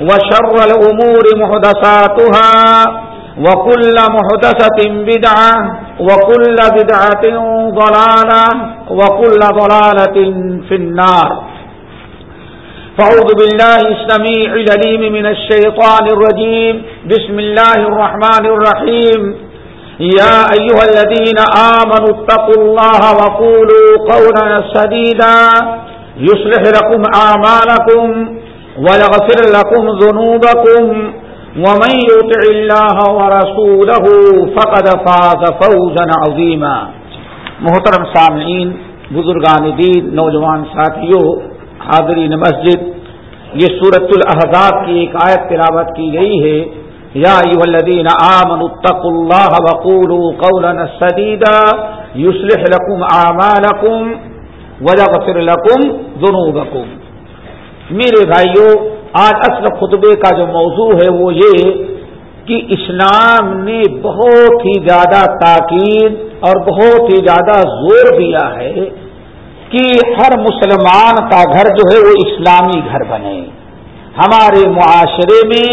وشر الأمور محدثاتها وكل محدثة بدعة وكل بدعة ضلالة وكل ضلالة في النار. فعوذ بالله السميع لليم من الشيطان الرجيم. بسم الله الرحمن الرحيم. يا أيها الذين آمنوا اتقوا الله وقولوا قولا سديدا. يصلح لكم أعمالكم. ويغفر لكم ذنوبكم ومن يطع الله ورسوله فقد فاز فوزا عظيما. محترم سامعین، بزرگان دین، نوجوان ساتھیوں، حاضرین مسجد، یہ سورت الاحزاب کی ایک آیت تلاوت کی گئی ہے، یا ایو الذین آمنوا اتقوا اللہ وقولوا قولا سدیدا، یصلح لکم اعمالکم ویغفر لکم ذنوبکم. میرے بھائیوں، آج اصل خطبے کا جو موضوع ہے وہ یہ کہ اسلام نے بہت ہی زیادہ تاکید اور بہت ہی زیادہ زور دیا ہے کہ ہر مسلمان کا گھر جو ہے وہ اسلامی گھر بنے۔ ہمارے معاشرے میں،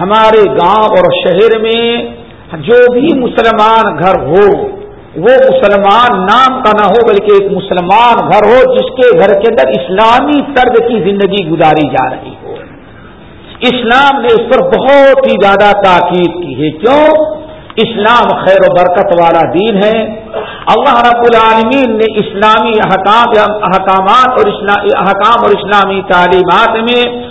ہمارے گاؤں اور شہر میں جو بھی مسلمان گھر ہو وہ مسلمان نام کا نہ ہو بلکہ ایک مسلمان گھر ہو جس کے گھر کے اندر اسلامی طرز کی زندگی گزاری جا رہی ہو۔ اسلام نے اس پر بہت ہی زیادہ تاکید کی ہے۔ کیوں؟ اسلام خیر و برکت والا دین ہے۔ اللہ رب العالمین نے اسلامی احکام احکامات اور احکام اور اسلامی تعلیمات میں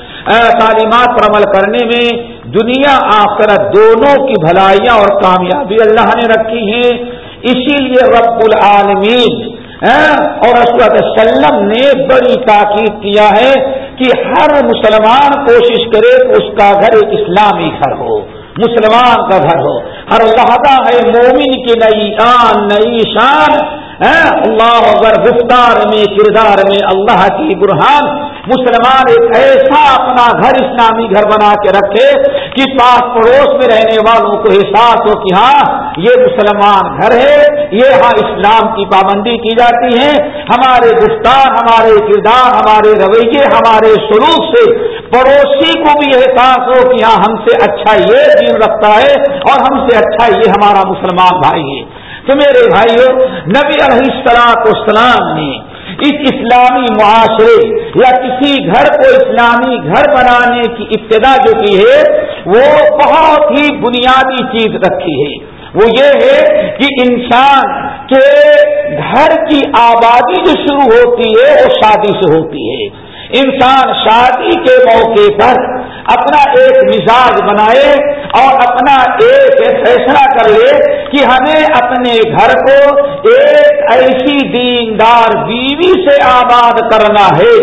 تعلیمات پر عمل کرنے میں دنیا آخرت دونوں کی بھلائیاں اور کامیابی اللہ نے رکھی ہیں۔ اسی لیے رب العالمین ہاں، اور رسول وسلم نے بڑی تاکید کیا ہے کہ ہر مسلمان کوشش کرے کہ اس کا گھر ایک اسلامی گھر ہو، مسلمان کا گھر ہو۔ ہر لہٰذا ہے مومن کی نئی آن، نئی شان۔ اللہ اگر گفتار میں، کردار میں اللہ کی برہان مسلمان ایک ایسا اپنا گھر، اسلامی گھر بنا کے رکھے کہ پاس پڑوس میں رہنے والوں کو احساس ہو کہ ہاں یہ مسلمان گھر ہے، یہ ہاں اسلام کی پابندی کی جاتی ہے۔ ہمارے گفتار، ہمارے کردار، ہمارے رویے، ہمارے سلوک سے پڑوسی کو بھی احساس ہو کہ ہاں ہم سے اچھا یہ دین رکھتا ہے اور ہم سے اچھا یہ ہمارا مسلمان بھائی ہے۔ تو میرے بھائیوں نبی علیہ السلاط اسلام نے اس اسلامی معاشرے یا کسی گھر کو اسلامی گھر بنانے کی ابتدا جو کی ہے، وہ بہت ہی بنیادی چیز رکھی ہے۔ وہ یہ ہے کہ انسان کے گھر کی آبادی جو شروع ہوتی ہے، وہ شادی سے ہوتی ہے۔ انسان شادی کے موقع پر اپنا ایک مزاج بنائے اور اپنا ایک فیصلہ کر لے کہ ہمیں اپنے گھر کو ایک ایسی دیندار بیوی سے آباد کرنا ہے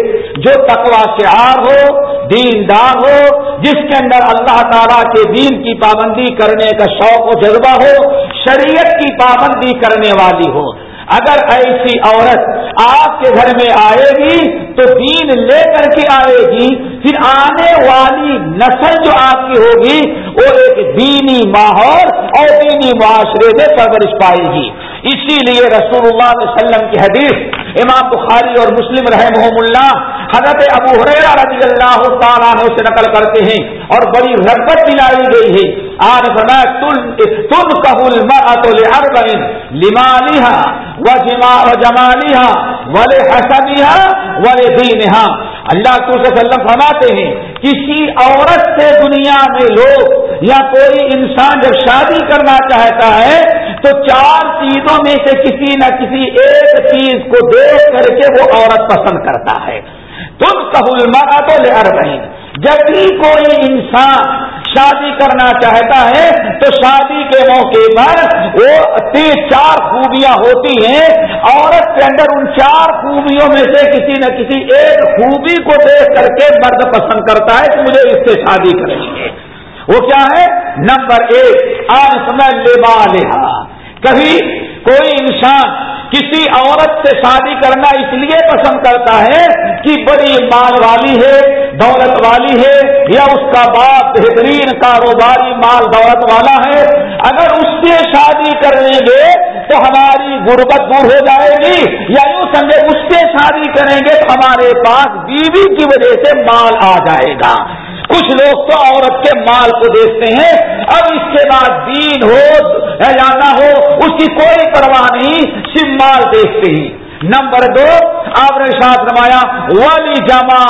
جو تقوا سے آر ہو، دیندار ہو، جس کے اندر اللہ تعالیٰ کے دین کی پابندی کرنے کا شوق و جذبہ ہو، شریعت کی پابندی کرنے والی ہو۔ اگر ایسی عورت آپ کے گھر میں آئے گی تو دین لے کر کے آئے گی، پھر آنے والی نسل جو آپ کی ہوگی، وہ ایک دینی ماحول اور دینی معاشرے میں پرورش پائے گی۔ اسی لیے رسول اللہ علیہ وسلم کی حدیث امام بخاری اور مسلم رحم اللہ حضرت ابو حریرا رضی اللہ تعالیٰ سے نقل کرتے ہیں اور بڑی رغبت دلائی گئی ہے۔ آج بنا تم قبول اربین لمالیہ و جمالیہ ولے حسنیہ ولے دینہا اللہ کو وسلم فرماتے ہیں، کسی عورت سے دنیا میں لوگ یا کوئی انسان جب شادی کرنا چاہتا ہے تو چار چیزوں میں سے کسی نہ کسی ایک چیز کو دیکھ کر کے وہ عورت پسند کرتا ہے۔ تم قبول مرا تو لے اربین جب بھی کوئی انسان شادی کرنا چاہتا ہے، تو شادی کے موقع پر وہ تین چار خوبیاں ہوتی ہیں۔ عورت کے اندر ان چار خوبیوں میں سے کسی نہ کسی ایک خوبی کو دیکھ کر کے مرد پسند کرتا ہے کہ مجھے اس سے شادی کرنی ہے۔ وہ کیا ہے؟ نمبر ایک آج سمے لے کبھی کوئی انسان کسی عورت سے شادی کرنا اس لیے پسند کرتا ہے کہ بڑی مال والی ہے، دولت والی ہے، یا اس کا باپ بہترین کاروباری مال دولت والا ہے۔ اگر اس سے شادی کریں گے تو ہماری غربت دور ہو جائے گی۔ یا یوں سمجھے، اس سے شادی کریں گے تو ہمارے پاس بیوی کی وجہ سے مال آ جائے گا۔ کچھ لوگ تو عورت کے مال کو دیکھتے ہیں، اب اس کے بعد دین ہو یا نہ ہو، اس کی کوئی پرواہ نہیں، صرف مال دیکھتے ہی۔ نمبر دو، آپ نے ساتھ روایا والی جما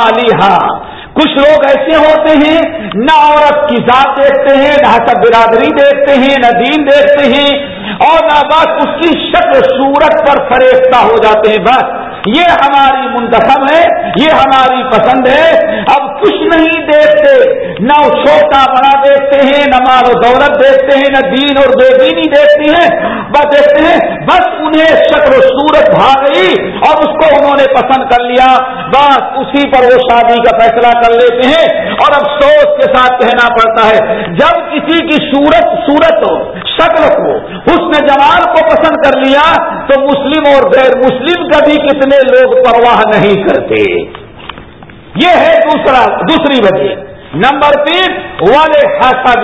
کچھ لوگ ایسے ہوتے ہیں، نہ عورت کی ذات دیکھتے ہیں، نہ حسب برادری دیکھتے ہیں، نہ دین دیکھتے ہیں، اور نہ بس اس کی شکل، صورت پر فریفتہ ہو جاتے ہیں، بس۔ یہ ہماری منتخب ہے، یہ ہماری پسند ہے۔ اب کچھ نہیں دیکھتے، نہ چھوٹا بڑا دیکھتے ہیں، نہ مال و دولت دیکھتے ہیں، نہ دین اور بے دینی دیکھتی ہیں۔ بس دیکھتے ہیں، بس انہیں شکل و صورت بھاگ گئی اور اس کو انہوں نے پسند کر لیا۔ بس اسی پر وہ شادی کا فیصلہ کر لیتے ہیں اور افسوس کے ساتھ کہنا پڑتا ہے، جب کسی کی صورت صورت ہو، شکل کو حسن جمال کو پسند کر لیا تو مسلم اور غیر مسلم کا بھی کتنے لوگ پرواہ نہیں کرتے۔ یہ ہے دوسرا دوسری وجہ۔ نمبر تین، والے ہاسا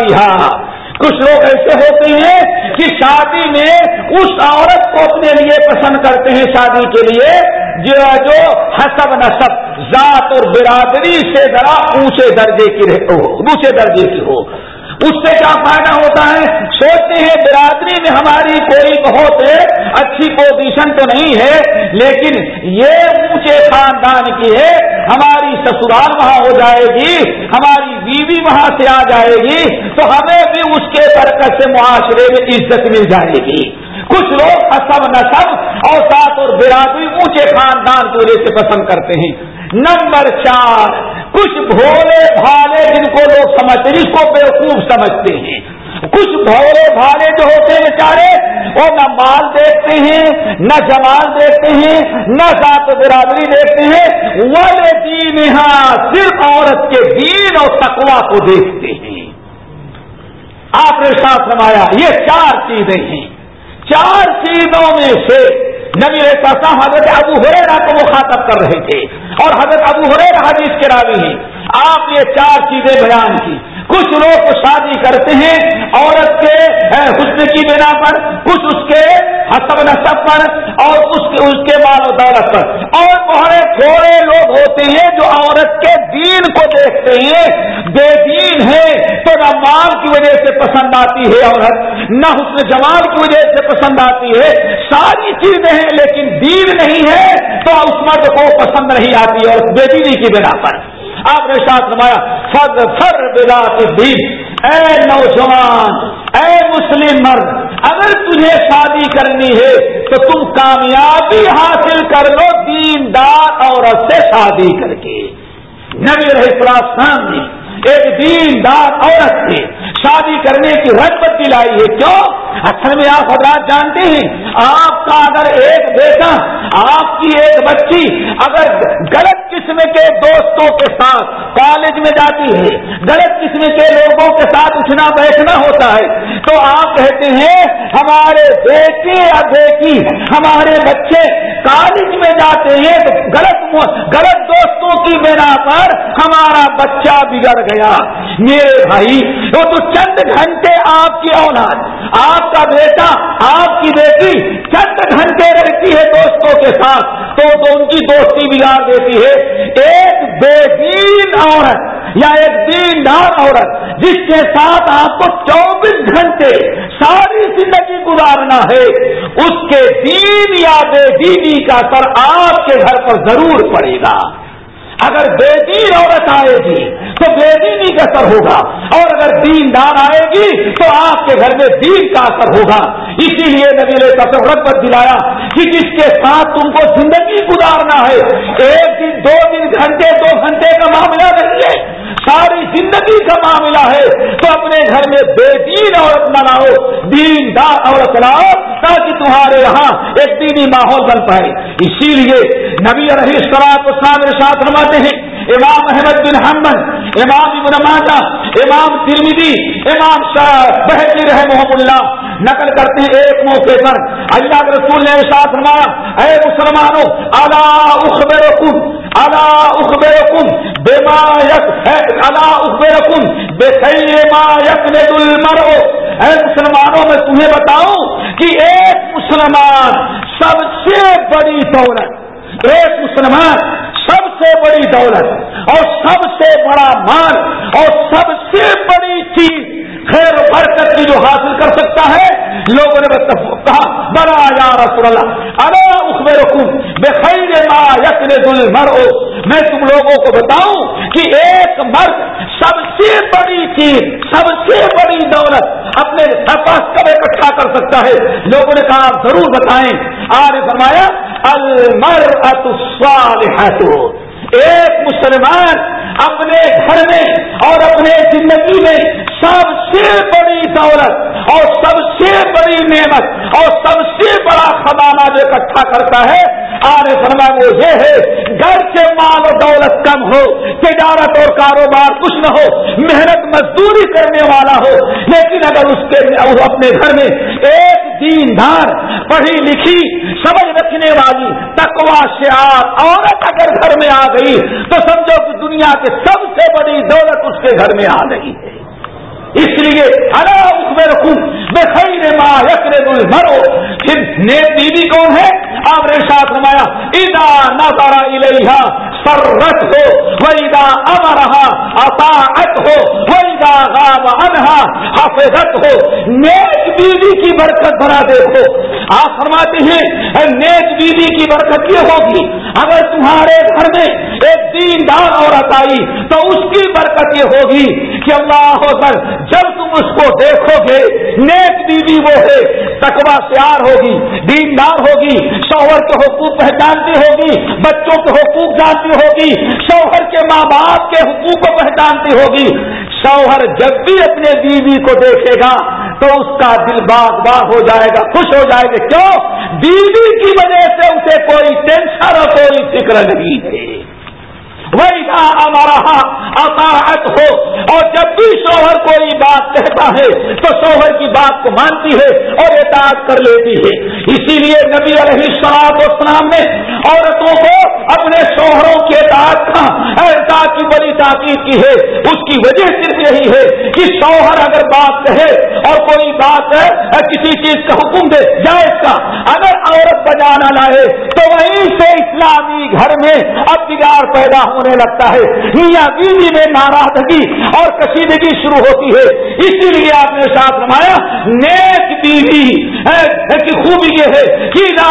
کچھ لوگ ایسے ہوتے ہیں کہ شادی میں اس عورت کو اپنے لیے پسند کرتے ہیں شادی کے لیے، جو جو حسب نصب، ذات اور برادری سے ذرا اونچے درجے کی ہو اونچے درجے کی ہو۔ اس سے کیا فائدہ ہوتا ہے؟ سوچتے ہیں برادری میں ہماری کوئی بہت اچھی پوزیشن تو نہیں ہے، لیکن یہ اونچے خاندان کی ہے، ہماری سسرال وہاں ہو جائے گی، ہماری بیوی وہاں سے آ جائے گی، تو ہمیں بھی اس کے برکت سے معاشرے میں عزت مل جائے گی۔ کچھ لوگ اسب نصب اور ساتھ اور برادری اونچے خاندان کی وجہ سے پسند کرتے ہیں۔ نمبر چار کچھ بھولے بھالے جن کو لوگ سمجھتے جس کو بیوقوف سمجھتے ہیں۔ کچھ بھولے بھالے جو ہوتے ہیں بیچارے، وہ نہ مال دیکھتے ہیں، نہ جمال دیکھتے ہیں، نہ ذات برادری دیکھتے ہیں۔ وہ دین یہاں صرف عورت کے دین اور تقوا کو دیکھتے ہیں۔ آپ نے ساتھ روایا یہ چار چیزیں ہیں۔ چار چیزوں میں سے نبی رہتا حضرت ابو ہریرا کو مخاطب کر رہے تھے اور حضرت ابو ہریرا حدیث کے راوی ہیں۔ آپ نے چار چیزیں بیان کی۔ کچھ لوگ شادی کرتے ہیں، عورت کے حسن کی بنا پر، کچھ اس کے حسب نصب پر اور اس کے اس کے مال و دولت پر۔ اور بہت تھوڑے لوگ ہوتے ہیں جو عورت کے دین کو دیکھتے ہیں۔ بے دین ہے تو نہ مال کی وجہ سے پسند آتی ہے عورت، نہ حسن جمال کی وجہ سے پسند آتی ہے۔ ساری چیزیں ہیں لیکن دین نہیں ہے تو اس مرد کو پسند نہیں آتی اور بے دینی کی بنا پر۔ آپ نے ساتھ نمایا فر فر بلا دین اے نوجوان، اے مسلم مرد، اگر تجھے شادی کرنی ہے تو تم کامیابی حاصل کر لو دین دار عورت سے شادی کر کے۔ نبی رہے نے ایک دین دار عورت سے شادی کرنے کی رغبت دلائی ہے۔ کیوں؟ اصل میں آپ حضرات جانتے ہیں، آپ کا اگر ایک بیٹا، آپ کی ایک بچی اگر غلط قسم کے دوستوں کے ساتھ کالج میں جاتی ہے، غلط قسم کے لوگوں کے ساتھ اٹھنا بیٹھنا ہوتا ہے، تو آپ کہتے ہیں، ہمارے بیٹے یا بیٹی، ہمارے بچے کالج میں جاتے ہیں تو غلط غلط دوستوں کی بنا پر ہمارا بچہ بگڑ گیا۔ میرے بھائی، وہ تو چند گھنٹے آپ کی اولاد، آپ کا بیٹا، آپ کی بیٹی چند گھنٹے رہتی ہے دوستوں کے ساتھ۔ تو تو ان کی دوستی بگاڑ دیتی ہے۔ ایک بے دین عورت یا ایک دین دار عورت جس کے ساتھ آپ کو چوبیس گھنٹے ساری زندگی گزارنا ہے، اس کے دین یا بے دینی کا سر آپ کے گھر پر ضرور پڑے گا۔ اگر بے دین عورت آئے گی تو بے دینی کا اثر ہوگا اور اگر دین دار آئے گی تو آپ کے گھر میں دین کا اثر ہوگا اسی لیے نبی نے تصورت پر دلایا کہ جس کے ساتھ تم کو زندگی گزارنا ہے، ایک دن، دو دن، گھنٹے، دو گھنٹے کا معاملہ نہیں ہے، ساری زندگی کا معاملہ ہے۔ تو اپنے گھر میں بے دین عورت نہ لاؤ دین دار عورت لاؤ، تاکہ تمہارے یہاں ایک دینی ماحول بن پائے۔ اسی لیے نبی رہی شراب اسلام ساتھ رواتے ہیں، امام احمد بن حمد امام ابن ماجہ، امام ترمیدی امام بحثی رحم اللہ نقل کرتے ہیں ایک موقع پر۔ اللہ کے رسول نے ساتھ فرمایا، اے مسلمانوں اللہ اخبر کن اللہ اخبر کن بے ما یک اللہ اخبر کن بے ما یک نے دل مرو اے مسلمانوں، میں تمہیں بتاؤں کہ ایک مسلمان سب سے بڑی دولت، ایک مسلمان سے بڑی دولت اور سب سے بڑا مان اور سب سے بڑی چیز خیر و برکت کی جو حاصل کر سکتا ہے، لوگوں نے کہا بڑا یا رسول اللہ ارے اس میں رکوں بے خیر ما یقین دل مرو میں تم لوگوں کو بتاؤں کہ ایک مرد سب سے بڑی چیز سب سے بڑی دولت اپنے پاس کب اکٹھا کر سکتا ہے۔ لوگوں نے کہا، آپ ضرور بتائیں۔ آج فرمایا المر ات ایک مسلمان اپنے گھر میں اور اپنے زندگی میں سب سے بڑی دولت اور سب سے بڑی نعمت اور سب سے بڑا خزانہ جو اکٹھا کرتا ہے آر فرما وہ یہ ہے، گھر سے مال و دولت کم ہو، تجارت اور کاروبار کچھ نہ ہو، محنت مزدوری کرنے والا ہو، لیکن اگر اس کے اپنے گھر میں ایک دیندار، پڑھی لکھی، سمجھ رکھنے والی تکوا سے عورت اگر گھر میں آ گئی، تو سمجھو کہ دنیا کہ سب سے بڑی دولت اس کے گھر میں آ رہی ہے۔ اس لیے اس میں رکھوں میں خیر نے ماں یقر مرو پھر نیک بیوی کون ہے؟ آپ نے ساتھ نمایا ادا نہ تارا الہا سرت ہو ویدا امرہا اطاعت ہو ویدا غاب انہا حفظت ہو، نیک بیوی کی برکت بنا دیکھو۔ آپ فرماتے ہیں نیک بیوی کی برکت یہ ہوگی، اگر تمہارے گھر میں ایک دین دار عورت آئی، تو اس کی برکت یہ ہوگی کہ اللہ ہو کر جب تم اس کو دیکھو گے، نیک بیوی وہ ہے تکوا پیار ہوگی، دیندار ہوگی، شوہر کے حقوق پہچانتی ہوگی، بچوں کے حقوق جانتی ہوگی۔ شوہر کے ماں باپ کے حقوق کو پہچانتی ہوگی۔ شوہر جب بھی اپنے بیوی کو دیکھے گا تو اس کا دل باغ باغ ہو جائے گا، خوش ہو جائے گا۔ کیوں؟ بیوی کی وجہ سے اسے کوئی ٹینشن اور کوئی فکر نہیں ہے۔ وہی ہمارا اطاعت ہو اور جب بھی شوہر کوئی بات کہتا ہے تو شوہر کی بات کو مانتی ہے اور اطاعت کر لیتی ہے۔ اسی لیے نبی علیہ السلام اسلام نے عورتوں کو اپنے شوہروں کے اطاعت کا احتیاط کی بڑی تاکید کی ہے، اس کی وجہ صرف یہی ہے کہ شوہر اگر بات کہے اور کوئی بات ہے کسی چیز کا حکم دے جائز کا اگر عورت بجانا لائے تو وہیں سے اسلامی گھر میں اب بگاڑ پیدا ہونے لگتا ہے۔ میاں بیوی میں ناراضگی اور کشیدگی شروع ہوتی ہے۔ اسی لیے آپ نے ساتھ رمایا نیک بیوی کی خوبی یہ ہے کہ نہ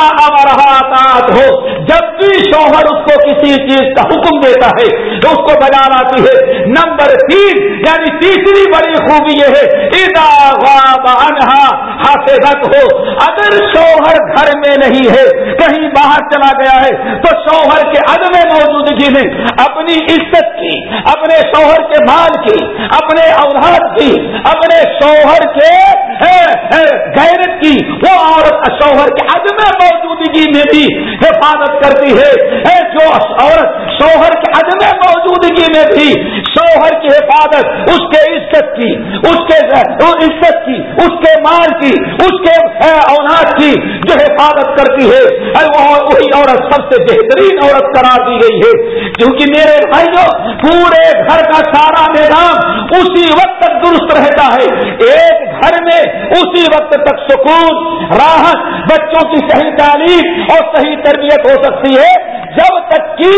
ہو، جب بھی شوہر اس کو کسی چیز کا حکم دیتا ہے تو اس کو بجا آتی ہے۔ نمبر تین یعنی تیسری بڑی خوبی یہ ہے ادا غاب انہا حافظت ہو۔ اگر شوہر گھر میں نہیں ہے، کہیں باہر چلا گیا ہے، تو شوہر کے عدم موجودگی میں اپنی عزت کی، اپنے شوہر کے مال کی، اپنے اولاد کی، اپنے شوہر کے غیرت کی، وہ عورت شوہر کے عدم موجودگی میں بھی حفاظت کرتی ہے جو عورت شوہر کے عدم موجودگی میں بھی شوہر کی حفاظت، اس کے عزت کی، اس کے عزت کی، اس کے مال کی، اس کے اولاد کی جو حفاظت کرتی ہے۔ وہی عورت سب سے بہترین عورت قرار دی گئی ہے۔ کیونکہ میرے بھائیوں، پورے گھر کا سارا نظام اسی وقت تک درست رہتا ہے۔ ایک گھر میں اسی وقت تک سکون، راحت، بچوں کی صحیح تعلیم اور صحیح تربیت ہو سکتی ہے۔ جب تک کہ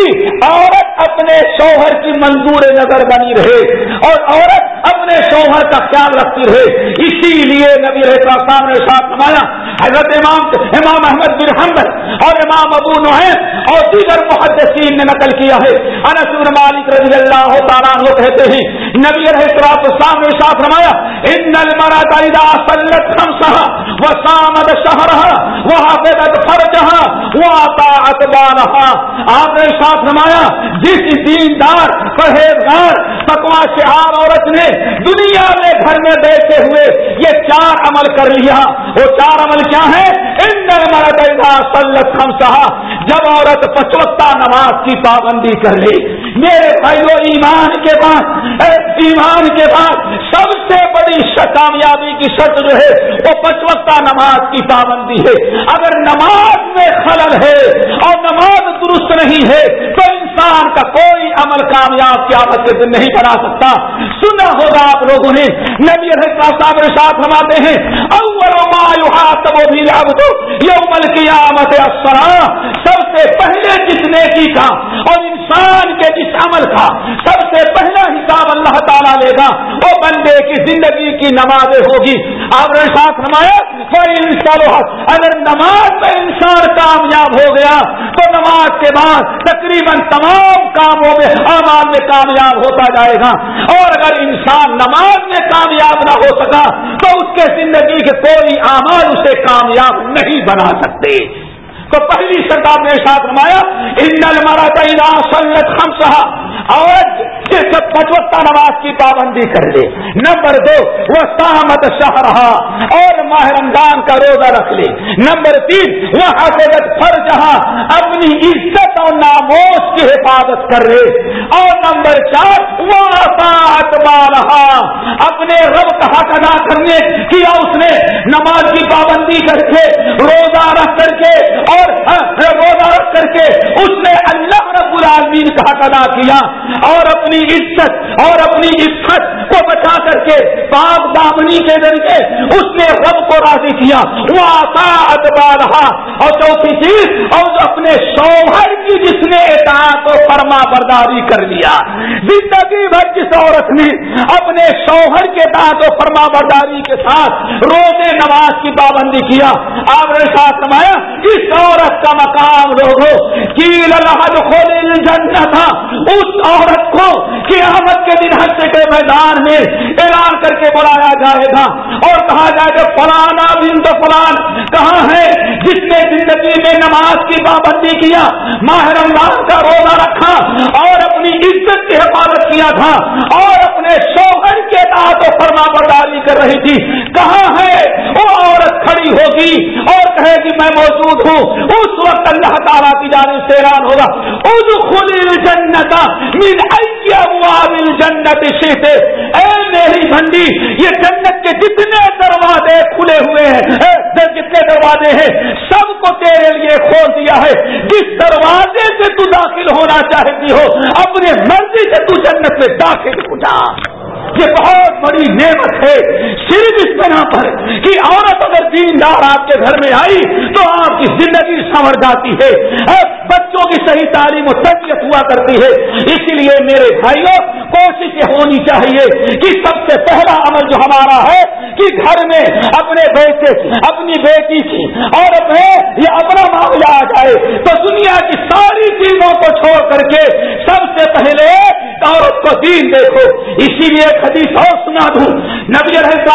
عورت اپنے شوہر کی منظور نظر بنی رہے اور عورت اپنے شوہر کا خیال رکھتی رہے، اسی لیے نبی رہتا نے ساتھ نمایا حضرت امام امام احمد بن حمد اور امام ابو نعیم اور دیگر محدثین نے نقل کیا ہے۔ انس بن مالک رضی اللہ تعالیٰ عنہ کہتے ہیں، نبی رہت اسلام نے ساتھ نمایا ان المرات اذا صلت خمسها وصامت شهرها وحفظت فرجها واطاعت بالها آپ نے ساتھ نمایا، جس دیندار، پرہیزگار تکوا شہار عورت نے دنیا میں گھر میں بیٹھے ہوئے یہ چار عمل کر لیا۔ وہ چار عمل کیا ہے اندر سلت ہم جب عورت پچوتا نماز کی پابندی کر لی، میرے بھائیو، ایمان کے بعد ایمان کے بعد سب سے بڑی کامیابی کی شرط جو ہے، وہ پچوتا نماز کی پابندی ہے۔ اگر نماز میں خلل ہے اور نماز درست نہیں ہے تو انسان کا کوئی عمل کامیاب قیامت کے دن نہیں بنا سکتا۔ سنا ہوگا آپ لوگوں نے، نبی صاحب ساتھ ہماتے ہیں، اول ما يحاسب به العبد يوم القيامه الصلاه سب سے پہلے جس نیکی کا اور انسان کے جس عمل کا سب سے پہلا حساب اللہ تعالیٰ لے گا، وہ بندے کی زندگی کی نمازیں ہوگی۔ آپ نے ساتھ نمایا اگر نماز میں انسان کامیاب ہو گیا، تو نماز کے بعد تقریباً تمام کاموں میں امان میں کامیاب ہوتا جائے گا۔ اور اگر انسان نماز میں کامیاب نہ ہو سکا، تو اس کے زندگی کے کوئی اعمال اسے کامیاب نہیں بنا سکتے۔ تو پہلی شرط نے ساتھ نمایا ان مارا تعین سنت ہم سہا اور پچوتا نماز کی پابندی کر لے نمبر دو وہ سہمت شاہ رہا اور ماہ رمضان کا روزہ رکھ لے۔ نمبر تین، وہ حقیقت فر جہاں اپنی عزت اور ناموش کی حفاظت کر لے۔ اور نمبر چار، وہ رہا اپنے رب کا حق ادا کرنے کیا اس نے، نماز کی پابندی کر کے، روزہ رکھ کر کے اور روزہ رکھ کر کے اس نے اللہ رب العالمین کا حق ادا کیا اور اپنی عزت اور اپنی عزت کو بچا کر کے پاک دامنی کے ذریعے اس نے رب کو راضی کیا۔ وہ آتا اتبا رہا اور چوتھی چیز، اور اپنے شوہر کی جس نے اطاعت و فرما برداری کر لیا۔ زندگی بھر جس عورت نے اپنے شوہر کے اطاعت و فرما برداری کے ساتھ روزے نماز کی پابندی کیا، آپ نے ساتھ نمایا اس عورت کا مقام لوگوں کی جنت تھا۔ اس عورت کو قیامت کے دن حصے کے میدان میں اعلان کر کے بلایا جائے گا۔ اور کہا جائے گا فلانا بن تو فلان کہاں ہے؟ جس نے زندگی میں نماز کی پابندی کیا ماہ رمضان کا روزہ رکھا، اور اپنی عزت کی حفاظت کیا تھا، اور اپنے شوہر کے و فرما برداری کر رہی تھی۔ کہاں ہے؟ وہ عورت کھڑی ہوگی اور کہے گی، میں موجود ہوں۔ اس وقت اللہ تعالیٰ کی جانب سے اعلان ہوگا ادخل الجنت من ای ابواب شیتے اے میری بھنڈی، یہ جنت کے جتنے دروازے کھلے ہوئے ہیں جتنے دروازے ہیں، سب کو تیرے لیے کھول دیا ہے۔ جس دروازے سے تو داخل ہونا چاہتی ہو اپنے مرضی سے تو جنت میں داخل ہو جا۔ یہ بہت بڑی نعمت ہے۔ صرف اس بنا پر کہ عورت اگر دیندار آپ کے گھر میں آئی تو آپ کی زندگی سنور جاتی ہے۔ بچوں کی صحیح تعلیم و تربیت ہوا کرتی ہے۔ اسی لیے میرے بھائیوں کوشش یہ ہونی چاہیے کہ سب سے پہلا عمل جو ہمارا ہے کہ گھر میں اپنے بیٹے، اپنی بیٹی کی اور اپنے یہ اپنا معاملہ آ جائے۔ تو دنیا کی ساری چیزوں کو چھوڑ کر کے سب سے پہلے عورت کو دین دیکھو، اسی لیے حدیث اور سنا دوں۔ نبی الحمد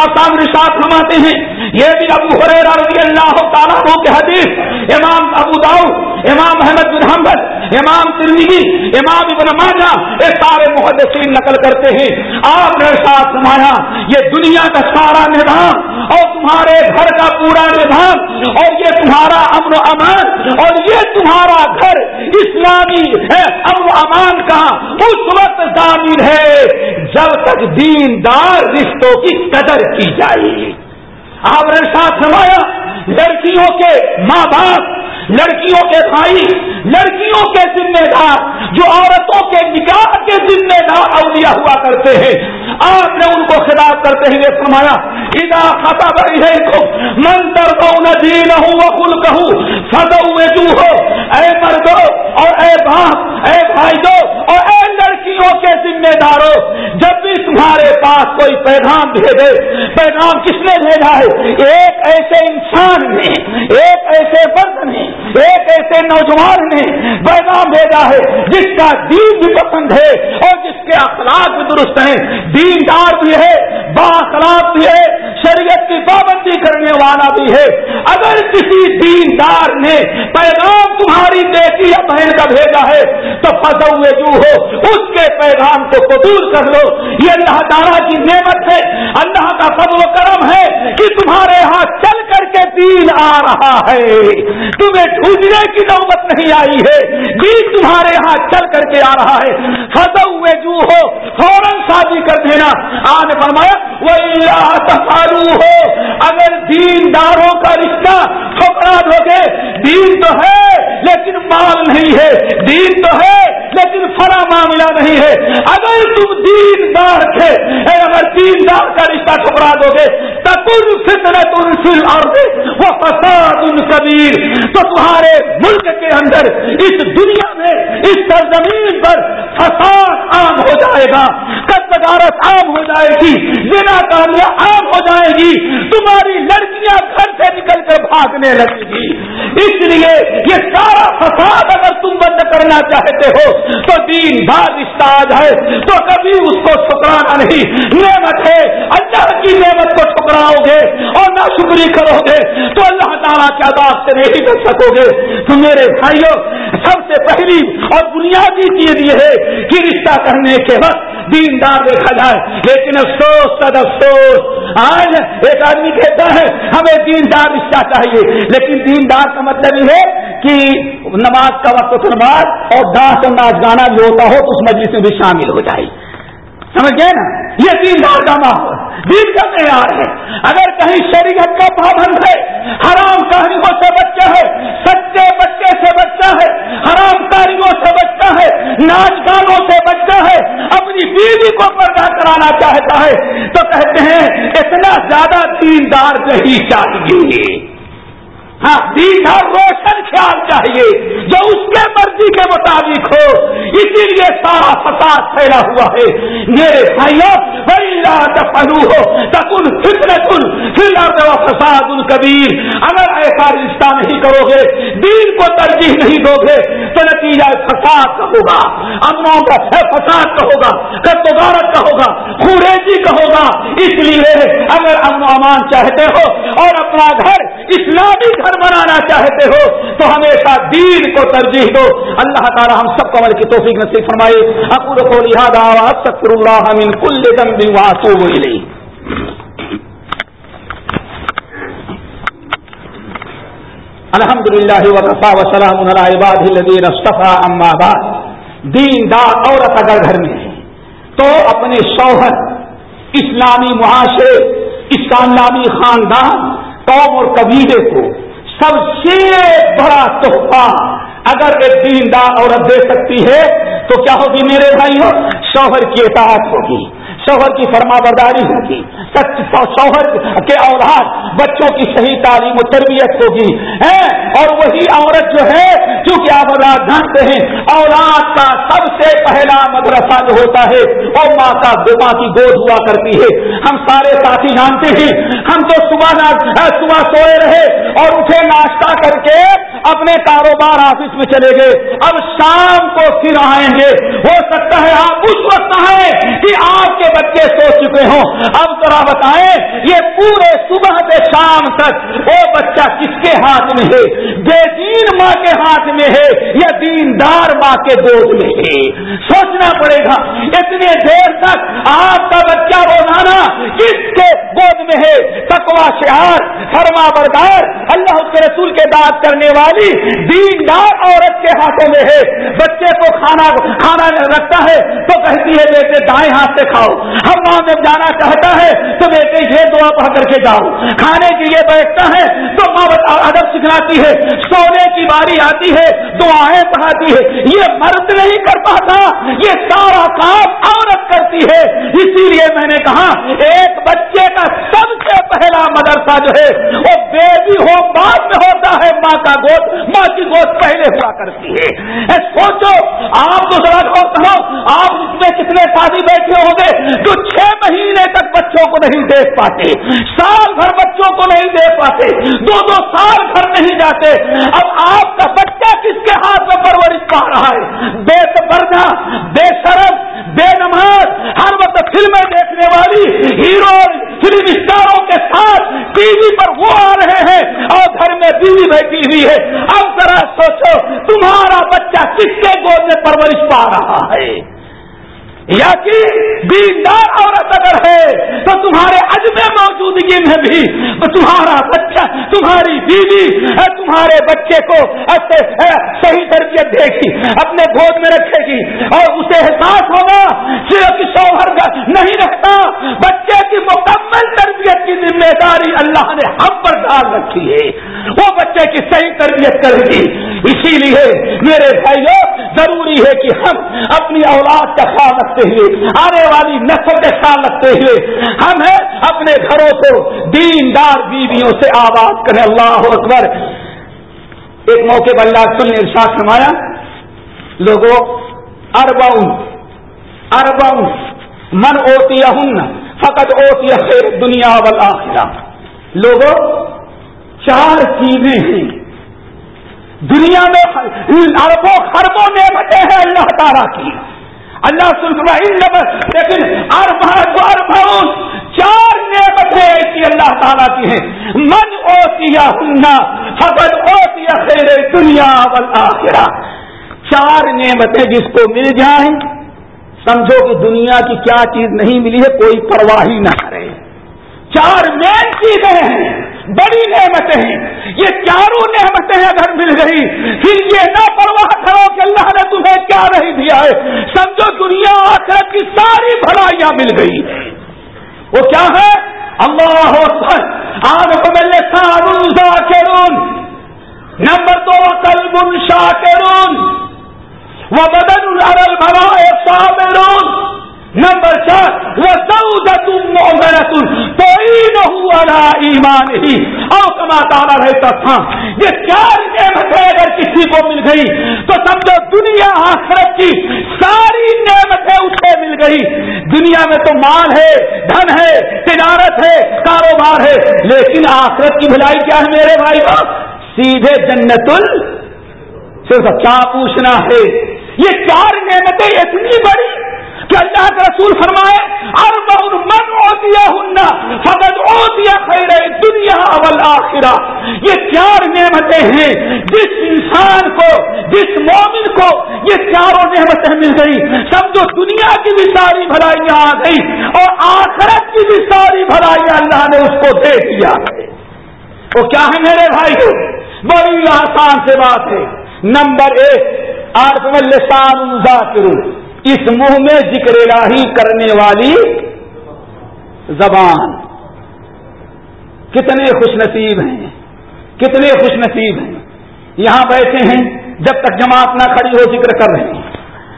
ساتھ نماتے ہیں یہ بھی ابو رضی اللہ تعالیٰ کے حدیث، امام ابو داؤ امام احمد بن حمد امام ترمیگی امام ابن ماجہ یہ سارے محدثین نقل کرتے ہیں۔ آپ نے ساتھ سمایا یہ دنیا کا سارا نظام اور تمہارے گھر کا پورا نظام اور یہ تمہارا امن و امان اور یہ تمہارا گھر اسلامی ہے، امن و امان کا اس وقت ضامن ہے جب تک دیندار رشتوں کی قدر کی جائے۔ گی آپ نے ساتھ سمایا لڑکیوں کے ماں باپ، لڑکیوں کے بھائی، لڑکیوں کے ذمہ دار، جو عورتوں کے نکاح کے ذمہ دار اولیاء ہوا کرتے ہیں۔ آپ نے ان کو خطاب کرتے ہوئے فرمایا ادا خطا بڑی ہے کو منتر کو دین ہوں وہ کل کہوں سدو جو ہو اے مردو اور اے باپ، اے بھائی دو اور اے لڑکیوں کے ذمہ داروں، جب بھی تمہارے پاس کوئی پیغام بھیجے، پیغام کس نے بھیجا ہے؟ ایک ایسے انسان نے، ایک ایسے فرد نے، ایک ایسے نوجوان نے پیغام بھیجا ہے، جس کا دین بھی پسند ہے اور جس کے اخلاق بھی درست ہیں۔ دیندار بھی ہے با اخلاق بھی ہے، شریعت کی پابندی کرنے والا بھی ہے۔ اگر کسی دیندار نے پیغام تمہاری بیٹی یا بہن کا بھیجا ہے، تو ہوئے جو ہو، اس کے پیغام کو قبول کر لو۔ یہ اللہ تعالیٰ کی نعمت ہے، اللہ کا فضل و کرم ہے کہ تمہارے ہاتھ چل کر کے دین آ رہا ہے۔ تمہیں ڈھونڈنے کی نوبت نہیں آئی ہے۔ دین تمہارے یہاں چل کر کے آ رہا ہے۔ فضا ہوئے جو ہو، فوراً شادی کر دینا۔ آج فرمایا وہ اللہ ہو اگر دینداروں کا رشتہ ٹھکرا دو گے، دین تو ہے، لیکن مال نہیں ہے۔ دین تو ہے، لیکن فرا معاملہ نہیں ہے۔ اگر تم دیندار تھے اگر دیندار کا رشتہ ٹھکرا دو گے تکن فطرت ان فل اور وہ فساد ان کبیر تو تمہارے ملک کے اندر، اس دنیا میں، اس سرزمین پر فساد عام ہو جائے گا کتگارت عام ہو جائے گی بنا کامیاں عام ہو جائے گی، تمہاری لڑکیاں گھر سے نکل کر بھاگنے لگے گی۔ اس لیے یہ سارا فساد اگر تم بند کرنا چاہتے ہو، تو دین بار رشتہ آ جائے تو کبھی اس کو ٹھکرانا نہیں۔ نعمت ہے، اللہ کی نعمت کو ٹھکراؤ گے۔ شکری کرو گے تو اللہ تعالیٰ کے عذاب سے نہیں بچ سکو گے۔ تو میرے بھائیوں، سب سے پہلی اور بنیادی چیز یہ ہے کہ رشتہ کرنے کے وقت دیندار دیکھا جائے۔ لیکن افسوس تد افسوس۔ آج ایک آدمی کہتا ہے، ہمیں دیندار رشتہ چاہیے۔ لیکن دیندار کا مطلب یہ ہے کہ نماز کا وقت نماز اور ڈانس اور ناچ گانا جو ہوتا ہو، تو اس مجلس میں بھی شامل ہو جائے۔ سمجھ گئے نا؟ یہ دیندار کا ماحول۔ دین کا معیار ہے اگر کہیں شریعت کا پابند ہے، حرام کہانیوں سے بچہ ہے، سچے بچے سے بچہ ہے، حرام کاریوں سے بچہ ہے، ناچ گانوں سے بچہ ہے، اپنی بیوی کو پردہ کرانا چاہتا ہے، تو کہتے ہیں، اتنا زیادہ دیندار نہیں چاہیے۔ ہاں روشن خیال چاہیے، جو اس کے مرضی کے مطابق ہو۔ اسی لیے سارا فساد پھیلا ہوا ہے۔ میرے بھائیوں پہلو ہو تکن فکر کن پھر فساد ان کبیر اگر ایسا رشتہ نہیں کرو گے، دین کو ترجیح نہیں دو گے، تو نتیجہ فساد کا ہوگا۔ امنوں کا فساد کا ہوگا کتوگارت کا ہوگا خوریزی کا ہوگا۔ اس لیے اگر امن امان چاہتے ہو اور اپنا گھر اسلامی گھر بنانا چاہتے ہو، تو ہمیشہ دین کو ترجیح دو۔ اللہ تعالی ہم سب کو عمل کی توفیق نصیب فرمائے۔ اکور کو لہٰذا سکر اللہ من کل ذنب واتوب الیہ۔ الحمد للہ وقفا وسلام عباد الذین اصطفى اما بعد۔ دین دار عورت اگر گھر میں ہے، تو اپنے شوہر، اسلامی معاشرے، اسلامی خاندان، قوم اور قبیلے کو سب سے بڑا تحفہ اگر ایک دیندار عورت دے سکتی ہے، تو کیا ہوگی میرے بھائیوں؟ شوہر کی اطاعت ہوگی۔ شوہر کی فرما برداری ہوگی شوہر کے اولاد بچوں کی صحیح تعلیم و تربیت ہوگی۔ اور وہی عورت جو ہے کیونکہ آپ اولاد جانتے ہیں، اولاد کا سب سے پہلا مدرسہ جو ہوتا ہے، وہ ماں کا ماں کی گود ہوا کرتی ہے۔ ہم سارے ساتھی جانتے ہیں، ہم تو صبح صبح سوئے رہے اور اٹھے ناشتہ کر کے اپنے کاروبار آفس میں چلے گئے۔ اب شام کو پھر آئیں گے۔ ہو سکتا ہے آپ اس وقت آئیں کہ آپ کے بچے سو چکے ہوں۔ اب ذرا بتائیں، یہ پورے صبح سے شام تک وہ بچہ کس کے ہاتھ میں ہے؟ بے دین ماں کے ہاتھ میں ہے یا دیندار ماں کے گود میں ہے؟ سوچنا پڑے گا، اتنے دیر تک آپ کا بچہ روزانہ کس گود میں ہے تکوا شہار، فرما بردار، اللہ کے رسول کے بات کرنے والی، دیندار عورت کے ہاتھوں میں ہے۔ بچے کو کھانا کھانا رکھتا ہے، تو کہتی ہے، بیٹے، دائیں ہاتھ سے کھاؤ۔ ہم وہاں میں جانا چاہتا ہے، تو بیٹے، یہ دعا پڑھ کر کے جاؤ۔ کھانے کے لیے بیٹھتا ہے، تو ماں ادب سکھلاتی ہے۔ سونے کی باری آتی ہے، دعائیں پڑھاتی ہے۔ یہ مرد نہیں کر پاتا، یہ سارا کام عورت کرتی ہے۔ اسی لیے میں نے کہا، ایک بچے کا سب سے پہلا مدرسہ جو ہے وہ بیبی ہو، بعد میں ہوتا ہے ماں کا گود ماں کی گود پہلے ہوا کرتی ہے۔ سوچو، آپ تو ذرا کرو، آپ میں کتنے شادی بیٹھے ہوں گے جو چھ مہینے تک بچوں کو نہیں دیکھ پاتے، سال بھر بچوں کو نہیں دیکھ پاتے، دو دو سال گھر نہیں جاتے۔ اب آپ کا بچہ کس کے ہاتھ میں پرورش پا رہا ہے؟ بے برنا بے شرم، بے نماز، ہر وقت فلمیں دیکھنے والی، ہیرو فلم اسٹاروں کے ساتھ ٹی وی پر وہ آ رہے ہیں۔ اور گھر میں بیوی بیٹھی ہوئی ہے۔ اب ذرا سوچو، تمہارا بچہ کس کے گود میں پرورش پا رہا ہے؟ یا کہ دیندار عورت اگر ہے تو تمہارے عجب موجودگی میں بھی تمہارا بچہ، تمہاری بیوی تمہارے بچے کو صحیح تربیت دے گی، اپنے گود میں رکھے گی، اور اسے احساس ہوگا کہ شوہر نہیں رکھتا بچے کی مکمل تربیت کی ذمہ داری اللہ نے ہم پر ڈال رکھی ہے۔ وہ بچے کی صحیح تربیت کرے گی۔ اسی لیے میرے بھائیوں ضروری ہے کہ ہم اپنی اولاد کا خیال رکھتے ہوئے، آنے والی نسل کا خیال رکھتے ہوئے، ہم ہیں اپنے گھروں کو دیندار بیویوں سے آباد کریں۔ اللہ اکبر۔ ایک موقع پر اللہ سن نے ارشاد فرمایا، لوگوں ارباؤن ارباؤن من اوتی ہن فقط اوتی خیر دنیا والا لوگوں، چار چیزیں ہیں۔ دنیا میں اربوں خربوں نعمتیں ہیں اللہ تعالیٰ کی۔ اللہ سن لیکن ارب ارب چار نعمتیں ایسی اللہ تعالیٰ کی ہیں۔ من اوتیا ہننا فقط اوتیا خیر دنیا والا چار نعمتیں جس کو مل جائیں، سمجھو کہ دنیا کی کیا چیز نہیں ملی ہے، کوئی پرواہی نہ کرے۔ چار مین چیزیں ہیں، بڑی نعمتیں ہیں۔ یہ چاروں نعمتیں اگر مل گئی، پھر یہ نہ پرواہ کرو کہ اللہ نے تمہیں کیا نہیں دیا ہے؟ سمجھو دنیا آخر کی ساری بھلائیاں مل گئی۔ وہ کیا ہے؟ اللہ آج کو ملے سارا نمبر دو کلب شاہ کے وہ بدن ارل بھرا صابرون۔ نمبر چار وہ تو ایمان ہی اور کما تارا رہتا تھا یہ چار نعمتیں اگر کسی کو مل گئی تو سمجھو دنیا آخرت کی ساری نعمتیں اسے مل گئی دنیا میں تو مال ہے، دھن ہے، تجارت ہے، کاروبار ہے، لیکن آخرت کی بھلائی کیا ہے میرے بھائی باپ سیدھے جنت ال صرف کیا پوچھنا ہے۔ یہ چار نعمتیں اتنی بڑی کہ اللہ کا رسول فرمائے اور بہت من او دیا ہننا خیر دنیا اول آخرا یہ چار نعمتیں ہیں جس انسان کو، جس مومن کو یہ چاروں نعمتیں مل گئی سمجھو، دنیا کی بھی ساری بھلائیاں آ گئی اور آخرت کی بھی ساری بھلائیاں اللہ نے اس کو دے دیا۔ وہ کیا ہے میرے بھائی؟ بڑی آسان سے بات ہے۔ نمبر ایک آٹھ میں لسان ذاکر اس منہ میں ذکر الہی کرنے والی زبان۔ کتنے خوش نصیب ہیں۔ کتنے خوش نصیب ہیں۔ یہاں بیٹھے ہیں، جب تک جماعت نہ کھڑی ہو ذکر کر رہے ہیں۔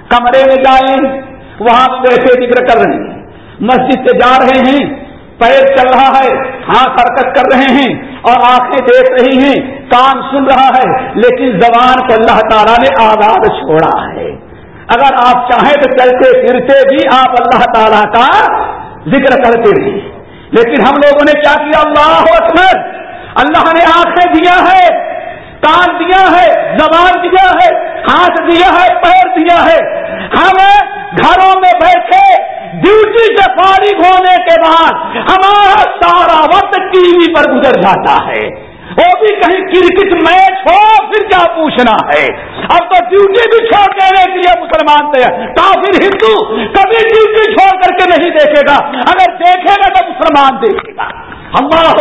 کمرے میں جائیں، وہاں بیٹھے ذکر کر رہے ہیں۔ مسجد سے جا رہے ہیں، پیر چل رہا ہے ہاتھ حرکت کر رہے ہیں اور آنکھیں دیکھ رہی ہیں، کان سن رہا ہے، لیکن زبان کو اللہ تعالیٰ نے آزاد چھوڑا ہے۔ اگر آپ چاہیں تو چلتے پھرتے بھی آپ اللہ تعالیٰ کا ذکر کرتے رہے لیکن ہم لوگوں نے کیا کیا؟ اللہ اکبر! اللہ نے آنکھیں دیا ہے، کان دیا ہے، زبان دیا ہے، ہاتھ دیا ہے، پیر دیا ہے۔ ہم گھروں میں بیٹھے ڈیوٹی سے فارغ ہونے کے بعد ہمارا سارا وقت ٹی وی پر گزر جاتا ہے۔ وہ بھی کہیں کرکٹ میچ ہو، پھر کیا پوچھنا ہے؟ اب تو ڈیوٹی بھی چھوڑ دینے کے لیے مسلمان تھے۔ کافر ہندو کبھی ڈیوٹی چھوڑ کر کے نہیں دیکھے گا۔ اگر دیکھے گا تو مسلمان دیکھے گا۔ ہمارا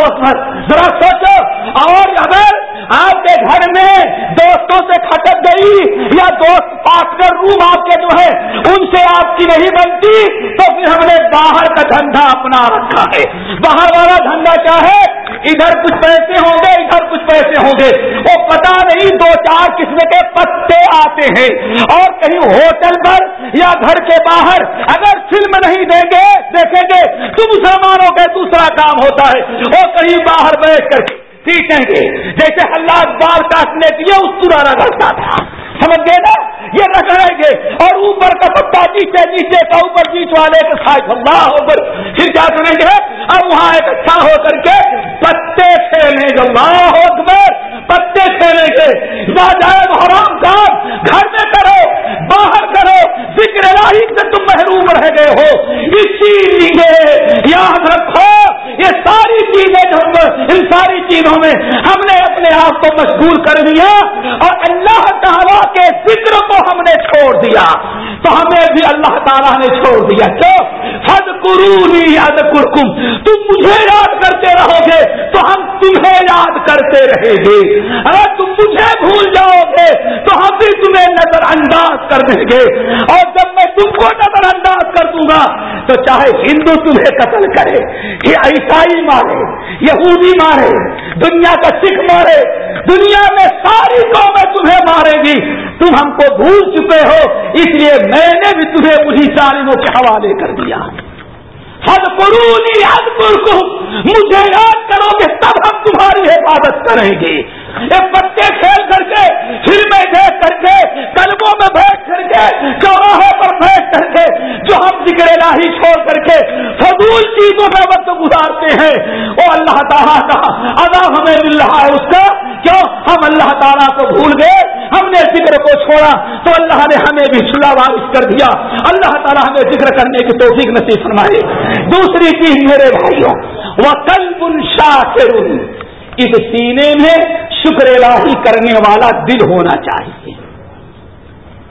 ذرا سوچو. اور اگر آپ کے گھر میں دوستوں سے کھٹک گئی یا دوست پارٹنر روم آپ کے جو ہے، ان سے آپ کی نہیں بنتی، تو پھر ہم نے باہر کا دھندا اپنا رکھا ہے۔ باہر والا دھندا کیا ہے؟ ادھر کچھ پیسے ہوں گے، ادھر کچھ پیسے ہوں گے۔ وہ پتا نہیں دو چار قسم کے پتے آتے ہیں۔ اور کہیں ہوٹل پر یا گھر کے باہر اگر فلم نہیں دیں گے دیکھیں گے تو مسلمانوں کا دوسرا کام ہوتا ہے۔ وہ کہیں باہر بیٹھ کر سیٹیں گے۔ جیسے اللہ بال کاٹنے کے لیے اس پرانا رکھتا تھا۔ سمجھ گئے نا؟ یہ رکھیں گے اور اوپر کا پتا نیچے نیچے کا، اوپر بیچ والے کے ساتھ اللہ اوپر پھر کیا کریں گے؟ اب وہاں اکٹھا اچھا ہو کر کے پتے کھیلیں گے۔ اللہ اکبر، پتے کھیلیں گے۔ نہ جائے حرام کام، گھر میں کرو، باہر کرو۔ ذکر راہی سے ہو اسی لیے یاد رکھو، یہ ساری چیزیں جو ان ساری چیزوں میں ہم نے اپنے آپ کو مشغول کر دیا اور اللہ تعالیٰ کے ذکر کو ہم نے چھوڑ دیا۔ تو ہمیں بھی اللہ تعالیٰ نے چھوڑ دیا۔ کیوں حد قرونی یاد کرکم تم مجھے یاد کرتے رہو گے، تو ہم تمہیں کرتے رہیں گے۔ اگر تم مجھے بھول جاؤ گے، تو ہم بھی تمہیں نظر انداز کر دیں گے۔ اور جب میں تم کو نظر انداز کر دوں گا، تو چاہے ہندو تمہیں قتل کرے یہ عیسائی مارے، یہودی مارے، دنیا کا سکھ مارے، دنیا میں ساری قومیں تمہیں مارے گی۔ تم ہم کو بھول چکے ہو، اس لیے میں نے بھی تمہیں وہی ظالموں کے حوالے کر دیا۔ حد قرونی حد مجھے یاد کرو گے تب ہم تمہاری حفاظت کریں گے۔ یہ پتے کھیل کر کے، فلمیں دیکھ کر کے، کلبوں میں بیٹھ کر کے چوراہے پر بیٹھ کر کے، جو ہم ذکر الہی چھوڑ کر کے فضول چیزوں میں وقت گزارتے ہیں، وہ اللہ تعالیٰ کا ادا ہمیں مل رہا ہے اس کا۔ کیوں؟ ہم اللہ تعالیٰ کو بھول گئے۔ ہم نے ذکر کو چھوڑا تو اللہ نے ہمیں بھی چلا بارش کر دیا۔ اللہ تعالیٰ ہمیں ذکر کرنے کی توفیق نصیب فرمائے۔ دوسری چیز میرے بھائیوں وہ کل شاہ اس سینے میں شکر الہی کرنے والا دل ہونا چاہیے۔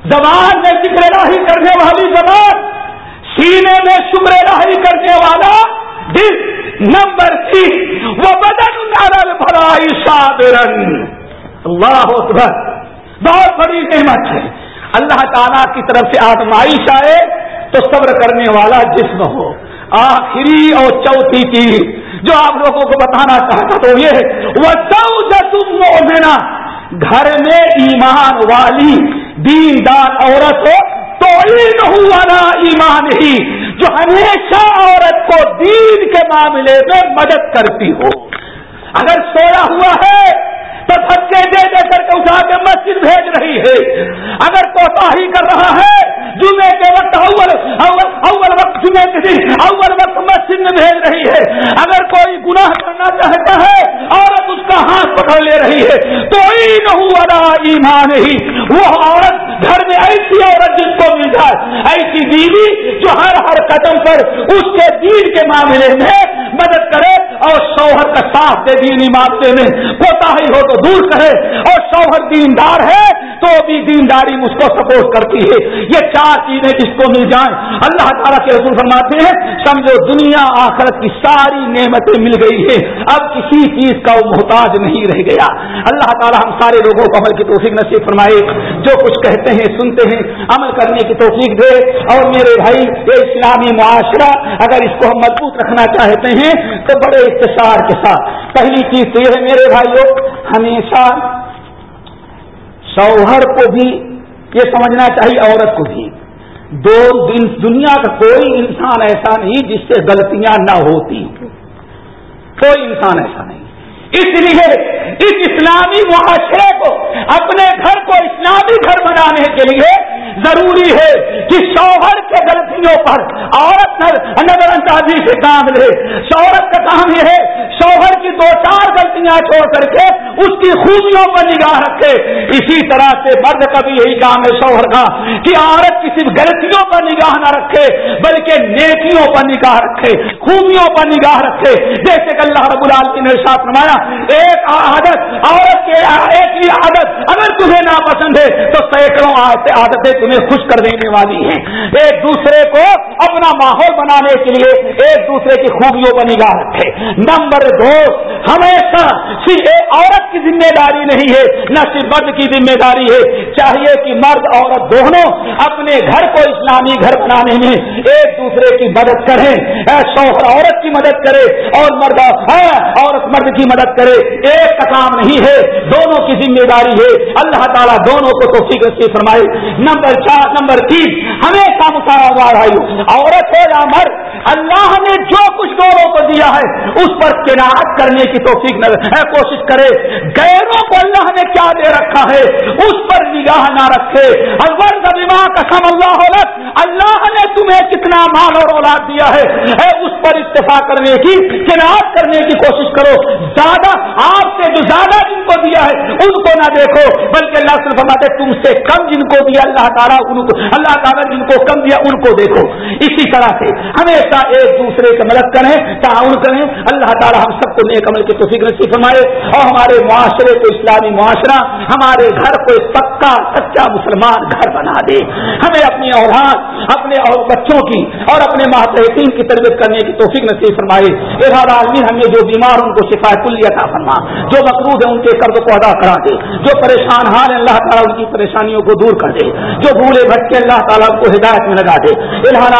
زبان میں شکر الہی کرنے والی زبان، سینے میں شکر الہی کرنے والا دل۔ نمبر تین وہ بدن نرل بھرائی شادرن اللہ اکبر، بہت بڑی نعمت ہے۔ اللہ تعالیٰ کی طرف سے آزمائش آئے تو صبر کرنے والا جسم ہو۔ آخری اور چوتھی چیز جو آپ لوگوں کو بتانا چاہتا تو یہ وہ تم مینا گھر میں ایمان والی دیندار عورت ہو تو والا ایمان ہی جو ہمیشہ عورت کو دین کے معاملے میں مدد کرتی ہو۔ اگر سویا ہوا ہے تو دھکے دے دے کر کے اٹھا کے مسجد بھیج رہی ہے۔ اگر کوتا ہی کر رہا ہے جمعے کے وقت اول اول اول وقت جمعے کے دن اول وقت مسجد میں بھیج رہی ہے اگر کوئی گناہ کرنا چاہتا ہے عورت اس کا ہاتھ پکڑ لے رہی ہے تو ایمان ہی وہ عورت گھر میں ایسی عورت جس کو مل جائے، ایسی بیوی جو ہر ہر قدم پر اس کے دین کے معاملے میں مدد کرے اور شوہر کا ساتھ دے، دینی معاملے میں۔ کوتا ہی ہو تو دور کرے اور شوہر دیندار ہے تو بھی دینداری مجھ کو سپورٹ کرتی ہے۔ یہ چار چیزیں جس کو مل جائیں، اللہ تعالیٰ کے رسول فرماتے ہیں سمجھو دنیا آخرت کی ساری نعمتیں مل گئی ہے اب کسی چیز کا وہ محتاج نہیں رہ گیا۔ اللہ تعالیٰ ہم سارے لوگوں کو عمل کی توفیق نصیب فرمائے۔ جو کچھ کہتے ہیں، سنتے ہیں۔ عمل کرنے کی توفیق دے۔ اور میرے بھائی، یہ اسلامی معاشرہ اگر اس کو ہم مضبوط رکھنا چاہتے ہیں، تو بڑے اختصار کے ساتھ۔ پہلی چیز تو یہ ہے میرے بھائیوں، ہمیشہ شوہر کو بھی یہ سمجھنا چاہیے، عورت کو بھی۔ دو دن دنیا کا کوئی انسان ایسا نہیں جس سے غلطیاں نہ ہوتی کوئی انسان ایسا نہیں۔ اس لیے اس اسلامی معاشرے کو، اپنے گھر کو اسلامی گھر بنانے کے لیے ضروری ہے کہ شوہر کے غلطیوں پر عورت نظر اندازی سے کام لے۔ شوہرت کا کام یہ ہے، شوہر کی دو چار غلطیاں چھوڑ کر کے اس کی خوبیوں پر نگاہ رکھے۔ اسی طرح سے مرد کا بھی یہی کام ہے شوہر کا، کہ عورت کی صرف غلطیوں پر نگاہ نہ رکھے، بلکہ نیکیوں پر نگاہ رکھے، خوبیوں پر نگاہ رکھے۔ جیسے کہ اللہ رب العالمین نے ساتھ ایک عادت، عورت کے ایک ہی عادت، اگر تمہیں ناپسند ہے تو سینکڑوں عادتیں تمہیں خوش کر دینے والی ہیں۔ ایک دوسرے کو اپنا ماحول بنانے کے لیے ایک دوسرے کی خوبیوں پر نگاہ رکھے نمبر دو، ہمیشہ صرف ایک عورت کی ذمہ داری نہیں ہے، نہ صرف مرد کی ذمہ داری ہے۔ چاہیے کہ مرد، عورت دونوں اپنے گھر کو اسلامی گھر بنانے میں ایک دوسرے کی مدد کریں۔ شوہر، عورت کی مدد کرے اور مرد ہاں، عورت مرد کی مدد کرے، ایک کا کام نہیں ہے، دونوں کی ذمہ داری ہے۔ اللہ تعالیٰ دونوں کو تو فکر فرمائے۔ نمبر چار، نمبر تین، ہمیشہ مساوار آئی عورت ہو یا مرد، اللہ نے جو کچھ دونوں کو دیا ہے، اس پر کناعت کرنے کی توفیق کوشش کرے۔ گیروں کو اللہ نے کیا دے رکھا ہے؟ اس پر نگاہ نہ رکھے۔ قسم اللہ اللہ نے تمہیں کتنا مال اور اولاد دیا ہے۔ اس پر اتفاق کرنے کی کناعت کرنے کی کوشش کرو۔ زیادہ آپ سے جو زیادہ دیا ہے۔ ان کو نہ دیکھو، بلکہ اللہ صرف فرماتے تم سے کم جن کو دیا اللہ تعالیٰ، ان کو اللہ تعالیٰ جن کو کم دیا، ان کو دیکھو۔ اسی طرح سے ہمیشہ ایک دوسرے کی مدد کریں، تعاون کریں۔ اللہ تعالیٰ ہم سب کو نیک عمل کی توفیق نصیب فرمائے۔ اور ہمارے معاشرے کو اسلامی معاشرہ، ہمارے گھر کو ایک پکا، سچا مسلمان گھر بنا دے۔ ہمیں اپنی اولاد، اپنے اور بچوں کی اور اپنے ماتحتین کی تربیت کرنے کی توفیق نصیب فرمائے۔ ارادہ عالمی ہمیں جو بیمار، ان کو شفا کلی عطا فرما۔ جو مقروض ہے ان کے قرض قرض کو ادا کرا دے، جو پریشان حال ہے، اللہ تعالیٰ ان کی پریشانیوں کو دور کر دے، جو بھولے بھٹکے اللہ تعالیٰ کو ہدایت میں لگا دے۔ الحال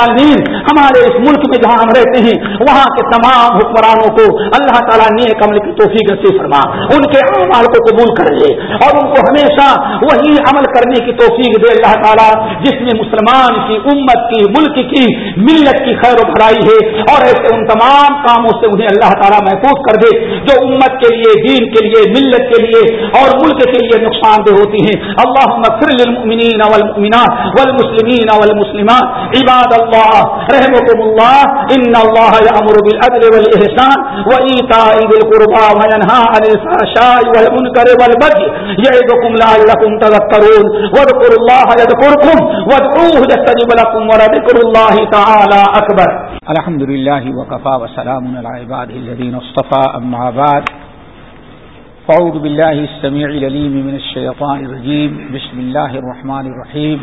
ہمارے اس ملک میں جہاں ہم رہتے ہیں، وہاں کے تمام حکمرانوں کو اللہ تعالیٰ نیک عمل کی توفیق نصیب فرما۔ ان کے اعمال کو قبول کر لے اور ان کو ہمیشہ وہی عمل کرنے کی توفیق دے اللہ تعالیٰ، جس میں مسلمان کی، امت کی، ملک کی، ملت کی خیر و بھرائی ہے۔ اور ایسے ان تمام کاموں سے انہیں اللہ تعالیٰ محفوظ کر دے، جو امت کے لیے، دین کے لیے، ملت کے لیے اور ملک کے لیے نقصان دہ ہوتی ہیں۔ اللہ مفر للمؤمنین والمؤمنات والمسلمین والمسلمات۔ عباد اللہ رحمكم اللہ ان اللہ یامر بالعدل والاحسان وایتاء ذی القربى وینھا عن الفحشاء والمنکر والبغي یعظکم لعلکم تذکرون۔ واذکروا اللہ یذکرکم وادعوه یستجب لكم ولذکر اللہ تعالی اکبر۔ الحمد للہ وکفى وسلام علی عباده الذين اصطفى اما بعد۔ فعوذ بالله السميع العليم من الشيطان الرجيم بسم الله الرحمن الرحيم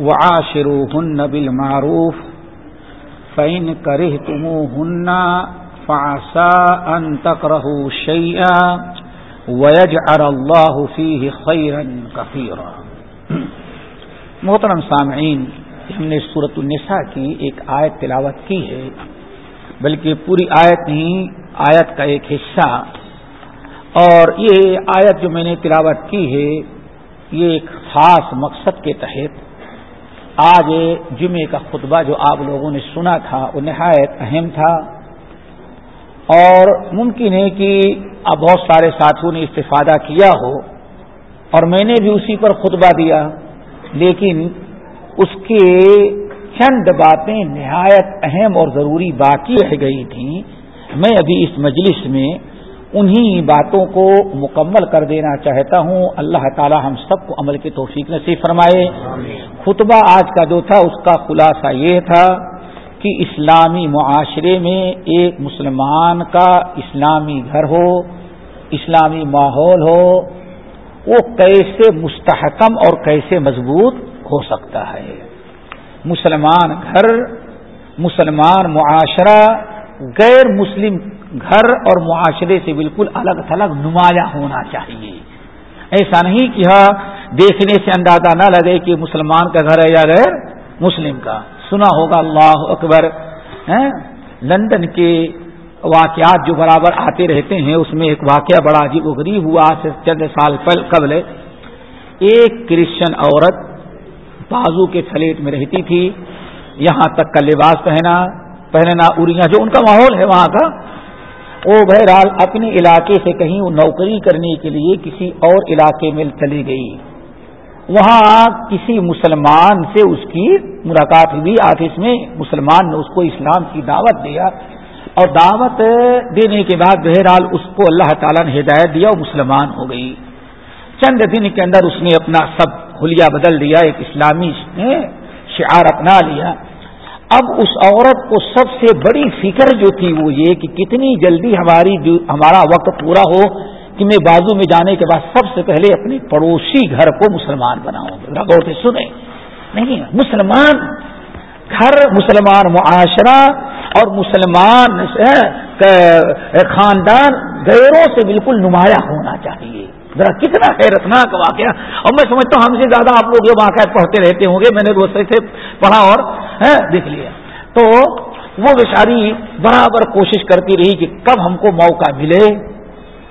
وعاشروهن بالمعروف، فإن كرهتموهن فعسى أن تكرهوا شيئا ويجعل الله فيه خيرا كثيرا. محترم سامعین، ہم نے صورت النساء کی ایک آیت تلاوت کی ہے، بلکہ پوری آیت نہیں آیت کا ایک حصہ۔ اور یہ آیت جو میں نے تلاوت کی ہے، یہ ایک خاص مقصد کے تحت آج جمعے کا خطبہ جو آپ لوگوں نے سنا تھا، وہ نہایت اہم تھا۔ اور ممکن ہے کہ اب بہت سارے ساتھیوں نے استفادہ کیا ہو، اور میں نے بھی اسی پر خطبہ دیا، لیکن اس کے چند باتیں نہایت اہم اور ضروری باقی رہ گئی تھیں۔ میں ابھی اس مجلس میں انہی باتوں کو مکمل کر دینا چاہتا ہوں۔ اللہ تعالی ہم سب کو عمل کی توفیق نصیب فرمائے۔ خطبہ آج کا جو تھا، اس کا خلاصہ یہ تھا کہ اسلامی معاشرے میں ایک مسلمان کا اسلامی گھر ہو، اسلامی ماحول ہو، وہ کیسے مستحکم اور کیسے مضبوط ہو سکتا ہے۔ مسلمان گھر، مسلمان معاشرہ غیر مسلم گھر اور معاشرے سے بالکل الگ تھلگ نمایاں ہونا چاہیے۔ ایسا نہیں کہ ہاں دیکھنے سے اندازہ نہ لگے کہ مسلمان کا گھر ہے یا غیر مسلم کا۔ سنا ہوگا اللہ اکبر ہاں؟ لندن کے واقعات جو برابر آتے رہتے ہیں، اس میں ایک واقعہ بڑا عجیب و غریب ہوا۔ سے چند سال قبل ایک کرسچن عورت بازو کے فلیٹ میں رہتی تھی۔ یہاں تک کا لباس پہنا۔ پہننا اریاں جو ان کا ماحول ہے وہاں کا، وہ بہرحال اپنے علاقے سے کہیں نوکری کرنے کے لیے کسی اور علاقے میں چلی گئی۔ وہاں کسی مسلمان سے اس کی ملاقات ہوئی، آفس میں مسلمان نے اس کو اسلام کی دعوت دیا۔ اور دعوت دینے کے بعد بہرحال اس کو اللہ تعالیٰ نے ہدایت دیا وہ مسلمان ہو گئی۔ چند دن کے اندر اس نے اپنا سب حلیہ بدل دیا، ایک اسلامی شعار اپنا لیا۔ اب اس عورت کو سب سے بڑی فکر جو تھی وہ یہ کہ کتنی جلدی ہماری ہمارا وقت پورا ہو کہ میں بازو میں جانے کے بعد سب سے پہلے اپنے پڑوسی گھر کو مسلمان بناؤں غور سے سنیں۔ نہیں مسلمان گھر، مسلمان معاشرہ اور مسلمان خاندان، غیروں سے بالکل نمایاں ہونا چاہیے۔ ذرا کتنا حیرتناک واقعہ۔ اور میں سمجھتا ہوں ہم سے زیادہ آپ لوگ یہ واقعات پڑھتے رہتے ہوں گے۔ میں نے دوسرے سے پڑھا اور دیکھ لیا۔ تو وہ بیچاری برابر کوشش کرتی رہی کہ کب ہم کو موقع ملے۔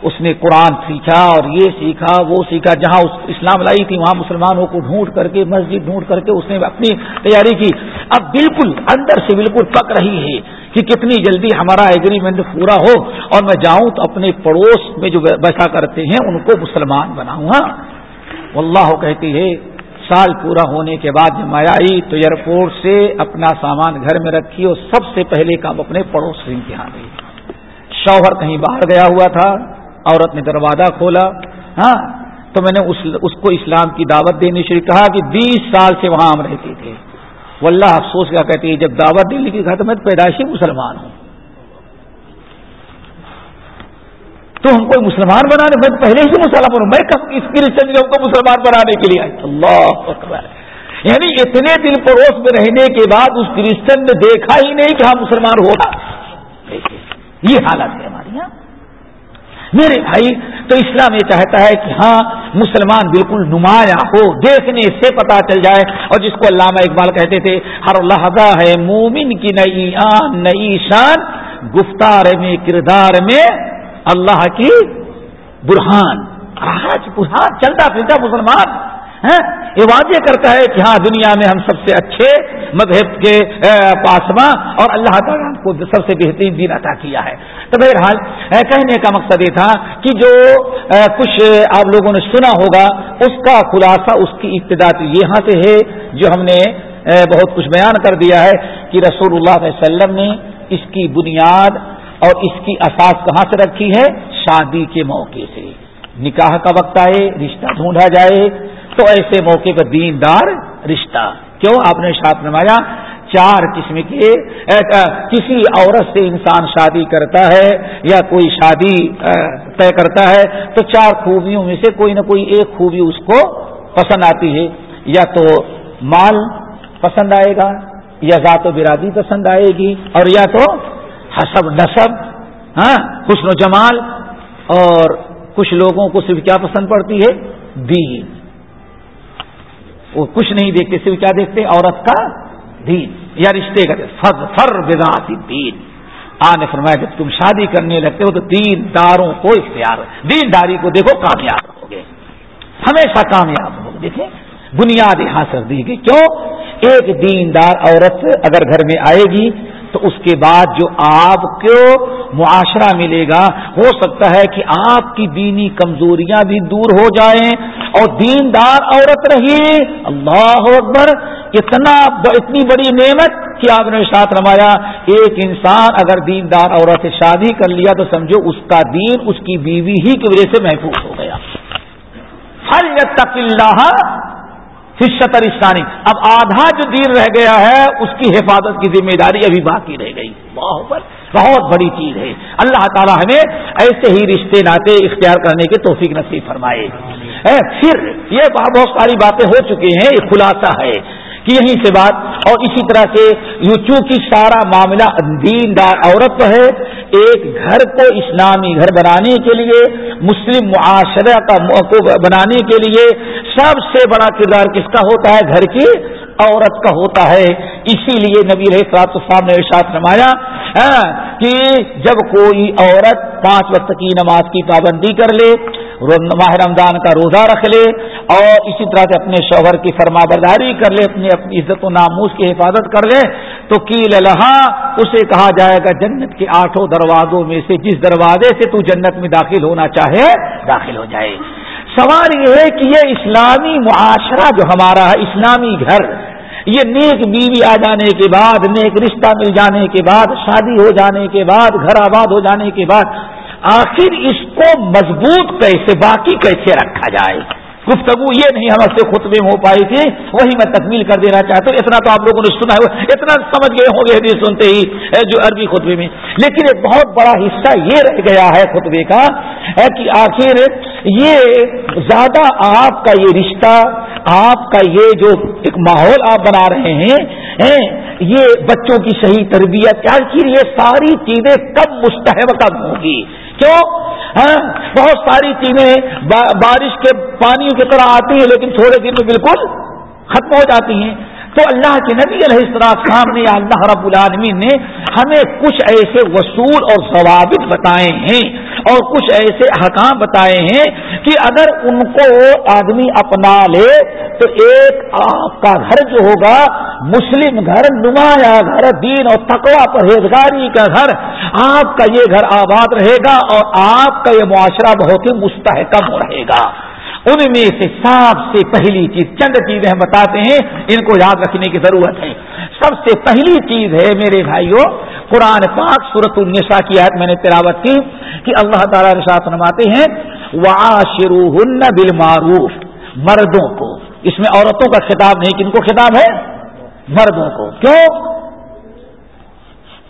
اس نے قرآن سیکھا اور یہ سیکھا، وہ سیکھا، جہاں اسلام لائی تھی، وہاں مسلمانوں کو ڈھونڈ کر کے، مسجد ڈھونڈ کر کے اس نے اپنی تیاری کی۔ اب بالکل اندر سے بالکل پک رہی ہے کہ کتنی جلدی ہمارا ایگریمنٹ پورا ہو۔ اور میں جاؤں تو اپنے پڑوس میں جو بیٹھا کرتے ہیں، ان کو مسلمان بناؤں۔ ہاں۔ گا اللہ کہتی ہے، سال پورا ہونے کے بعد جب میں آئی تو ایئرپورٹ سے اپنا سامان گھر میں رکھی اور سب سے پہلے کام اپنے پڑوس سے امتحان دی شوہر کہیں باہر گیا ہوا تھا۔ عورت نے دروازہ کھولا ہاں تو میں نے اس اس کو اسلام کی دعوت دینے شروع کہا کہ بیس سال سے وہاں ہم رہتے تھے۔ وہ اللہ افسوس، کیا کہتی ہے جب دعوت دینے کی کہا تو میں پیدائشی مسلمان ہوں۔ تو ہم کو مسلمان بنانے، میں پہلے ہی مسلمان ہوں۔ میں کب اس کی رشتے ہم کو مسلمان بنانے کے لیے آئی اللہ اکبر۔ یعنی اتنے دن پڑوس میں رہنے کے بعد اس کرسچن نے دیکھا ہی نہیں کہ ہاں مسلمان ہوگا یہ حالت ہے۔ میرے بھائی، تو اسلام یہ چاہتا ہے کہ ہاں مسلمان بالکل نمایاں ہو، دیکھنے سے پتا چل جائے۔ اور جس کو علامہ اقبال کہتے تھے، ہر لہذا ہے مومن کی نئی آن، نئی شان، گفتار میں، کردار میں اللہ کی برہان۔ آج برہان چلتا پھرتا مسلمان ہاں؟ یہ واضح کرتا ہے کہ ہاں دنیا میں ہم سب سے اچھے مذہب کے پاسماں اور اللہ تعالیٰ کو سب سے بہترین دین عطا کیا ہے۔ تو بہرحال کہنے کا مقصد یہ تھا کہ جو کچھ آپ لوگوں نے سنا ہوگا، اس کا خلاصہ، اس کی ابتدا یہاں سے ہے، جو ہم نے بہت کچھ بیان کر دیا ہے کہ رسول اللہ علیہ وسلم نے اس کی بنیاد اور اس کی اساس کہاں سے رکھی ہے؟ شادی کے موقع سے۔ نکاح کا وقت آئے، رشتہ ڈھونڈا جائے تو ایسے موقع پر دیندار رشتہ۔ کیوں؟ آپ نے شاپ نمایا، چار قسم کے کسی عورت سے انسان شادی کرتا ہے یا کوئی شادی طے کرتا ہے، تو چار خوبیوں میں سے کوئی نہ کوئی ایک خوبی اس کو پسند آتی ہے۔ یا تو مال پسند آئے گا، یا ذات و برادری پسند آئے گی، اور یا تو حسب نصب ہاں حسن و جمال، اور کچھ لوگوں کو صرف کیا پسند پڑتی ہے؟ دین۔ وہ کچھ نہیں دیکھتے، صرف کیا دیکھتے؟ عورت کا دین، یا رشتے کا فر فر بذات دین آنے فرمایا، جب تم شادی کرنے لگتے ہو تو دین داروں کو اختیار دین داری کو دیکھو، کامیاب ہوگے ہمیشہ کامیاب ہوگے دیکھیں بنیاد یہاں سے دی گئی۔ کیوں؟ ایک دیندار عورت اگر گھر میں آئے گی تو اس کے بعد جو آپ کو معاشرہ ملے گا، ہو سکتا ہے کہ آپ کی دینی کمزوریاں بھی دور ہو جائیں۔ اور دیندار عورت رہی۔ اللہ اکبر، اتنا اتنی بڑی نعمت کہ آپ نے ساتھ رمایا ایک انسان اگر دیندار عورت سے شادی کر لیا تو سمجھو اس کا دین اس کی بیوی ہی کی وجہ سے محفوظ ہو گیا۔ ہر تک اللہ فشتر اسانی اب آدھا جو دین رہ گیا ہے، اس کی حفاظت کی ذمہ داری ابھی باقی رہ گئی۔ بہت بہت بڑی چیز ہے۔ اللہ تعالیٰ ہمیں ایسے ہی رشتے، ناطے اختیار کرنے کے توفیق نصیب فرمائے۔ پھر یہ بہت ساری باتیں ہو چکی ہیں، یہ خلاصہ ہے کہ یہیں سے بات۔ اور اسی طرح سے یوں چونکہ سارا معاملہ دیندار عورت ہے، ایک گھر کو اسلامی گھر بنانے کے لیے، مسلم معاشرہ کا کو بنانے کے لیے سب سے بڑا کردار کس کا ہوتا ہے؟ گھر کی عورت کا ہوتا ہے۔ اسی لیے نبی رحت صاحب نے ارشاد نمایا ہاں، کہ جب کوئی عورت پانچ وقت کی نماز کی پابندی کر لے ماہ رمضان کا روزہ رکھ لے اور اسی طرح سے اپنے شوہر کی فرما برداری کر لے، اپنی اپنی عزت و ناموس کی حفاظت کر لے، تو کی لہا، اسے کہا جائے گا، جنت کے آٹھوں دروازوں میں سے جس دروازے سے تو جنت میں داخل ہونا چاہے، داخل ہو جائے۔ سوال یہ ہے کہ یہ اسلامی معاشرہ جو ہمارا ہے، اسلامی گھر یہ نیک بیوی آ جانے کے بعد، نیک رشتہ مل جانے کے بعد، شادی ہو جانے کے بعد، گھر آباد ہو جانے کے بعد، آخر اس کو مضبوط کیسے، باقی کیسے رکھا جائے؟ گفتگو یہ نہیں ہم سے خطبے میں ہو پائی تھی، وہی میں تکمیل کر دینا چاہتا ہوں۔ اتنا تو آپ لوگوں نے سنا ہے اتنا سمجھ گئے ہوں گے حدیث سنتے ہی جو عربی خطبے میں۔ لیکن ایک بہت بڑا حصہ یہ رہ گیا ہے خطبے کا کہ آخر یہ زیادہ آپ کا یہ رشتہ، آپ کا یہ جو ایک ماحول آپ بنا رہے ہیں یہ بچوں کی صحیح تربیت آخر یہ ساری چیزیں کب مستحب کب ہوگی کیوں ہاں بہت ساری چیزیں بارش کے پانی کی طرح آتی ہیں، لیکن تھوڑے دن میں بالکل ختم ہو جاتی ہیں۔ تو اللہ کے نبی علیہ السلام نے اللہ رب العالمین نے ہمیں کچھ ایسے وصول اور ضوابط بتائے ہیں اور کچھ ایسے حکام بتائے ہیں کہ اگر ان کو آدمی اپنا لے تو ایک آپ کا گھر جو ہوگا، مسلم گھر، نمایاں گھر، دین اور تقوا پرہیزگاری کا گھر، آپ کا یہ گھر آباد رہے گا اور آپ کا یہ معاشرہ بہت ہی مستحکم رہے گا۔ ان میں سے سب سے پہلی چیز چند چیزیں ہم بتاتے ہیں، ان کو یاد رکھنے کی ضرورت ہے۔ سب سے پہلی چیز ہے میرے بھائیوں قرآن پاک صورت النساء کی آیت میں نے تلاوت کی کہ اللہ تعالیٰ رشاط نماتے ہیں واشرو بال معروف مردوں کو۔ اس میں عورتوں کا خطاب نہیں، کن کو خطاب ہے؟ مردوں کو۔ کیوں؟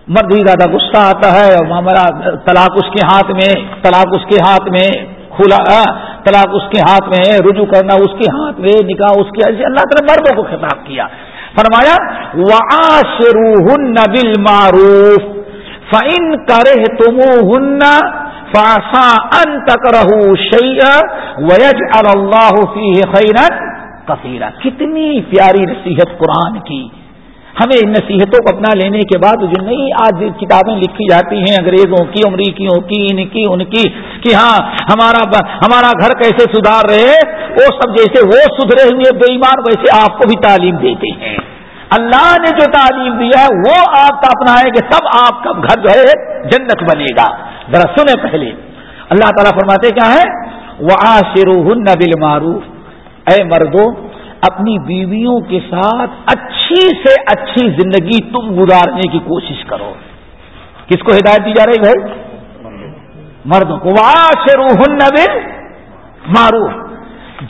مرد ہی زیادہ غصہ آتا ہے اور طلاق اس کے ہاتھ میں، طلاق اس کے ہاتھ میں۔ کھلا طلاق اس کے ہاتھ میں ہے، رجوع کرنا اس کے ہاتھ میں نکاح اس کے ایسے اللہ تعالی مردوں کو خطاب کیا۔ فرمایا واشرو بل معروف فن کرے تم ہن فاسا ان تک رہو شیا اللہ خیرن کثیرہ کتنی پیاری نصیحت قرآن کی۔ ہمیں ان نصیحتوں کو اپنا لینے کے بعد جو نئی آج کتابیں لکھی جاتی ہیں، انگریزوں کی، امریکیوں کی، ان کی ان کی، کہ ہاں ہمارا ہمارا گھر کیسے سدھار رہے، وہ سب جیسے وہ سدھرے ہوئے بے ایمان ویسے آپ کو بھی تعلیم دیتے ہیں۔ اللہ نے جو تعلیم دیا ہے، وہ آپ کا اپنا ہے کہ سب آپ کا گھر جو ہے، جنت بنے گا۔ ذرا سنیں پہلے۔ اللہ تعالیٰ فرماتے کیا ہے؟ وہ آشرو بل معروف اے مردو اپنی بیویوں کے ساتھ اچھی سے اچھی زندگی تم گزارنے کی کوشش کرو۔ کس کو ہدایت دی جا رہی بھائی؟ مردوں کو۔ روح نبل مارو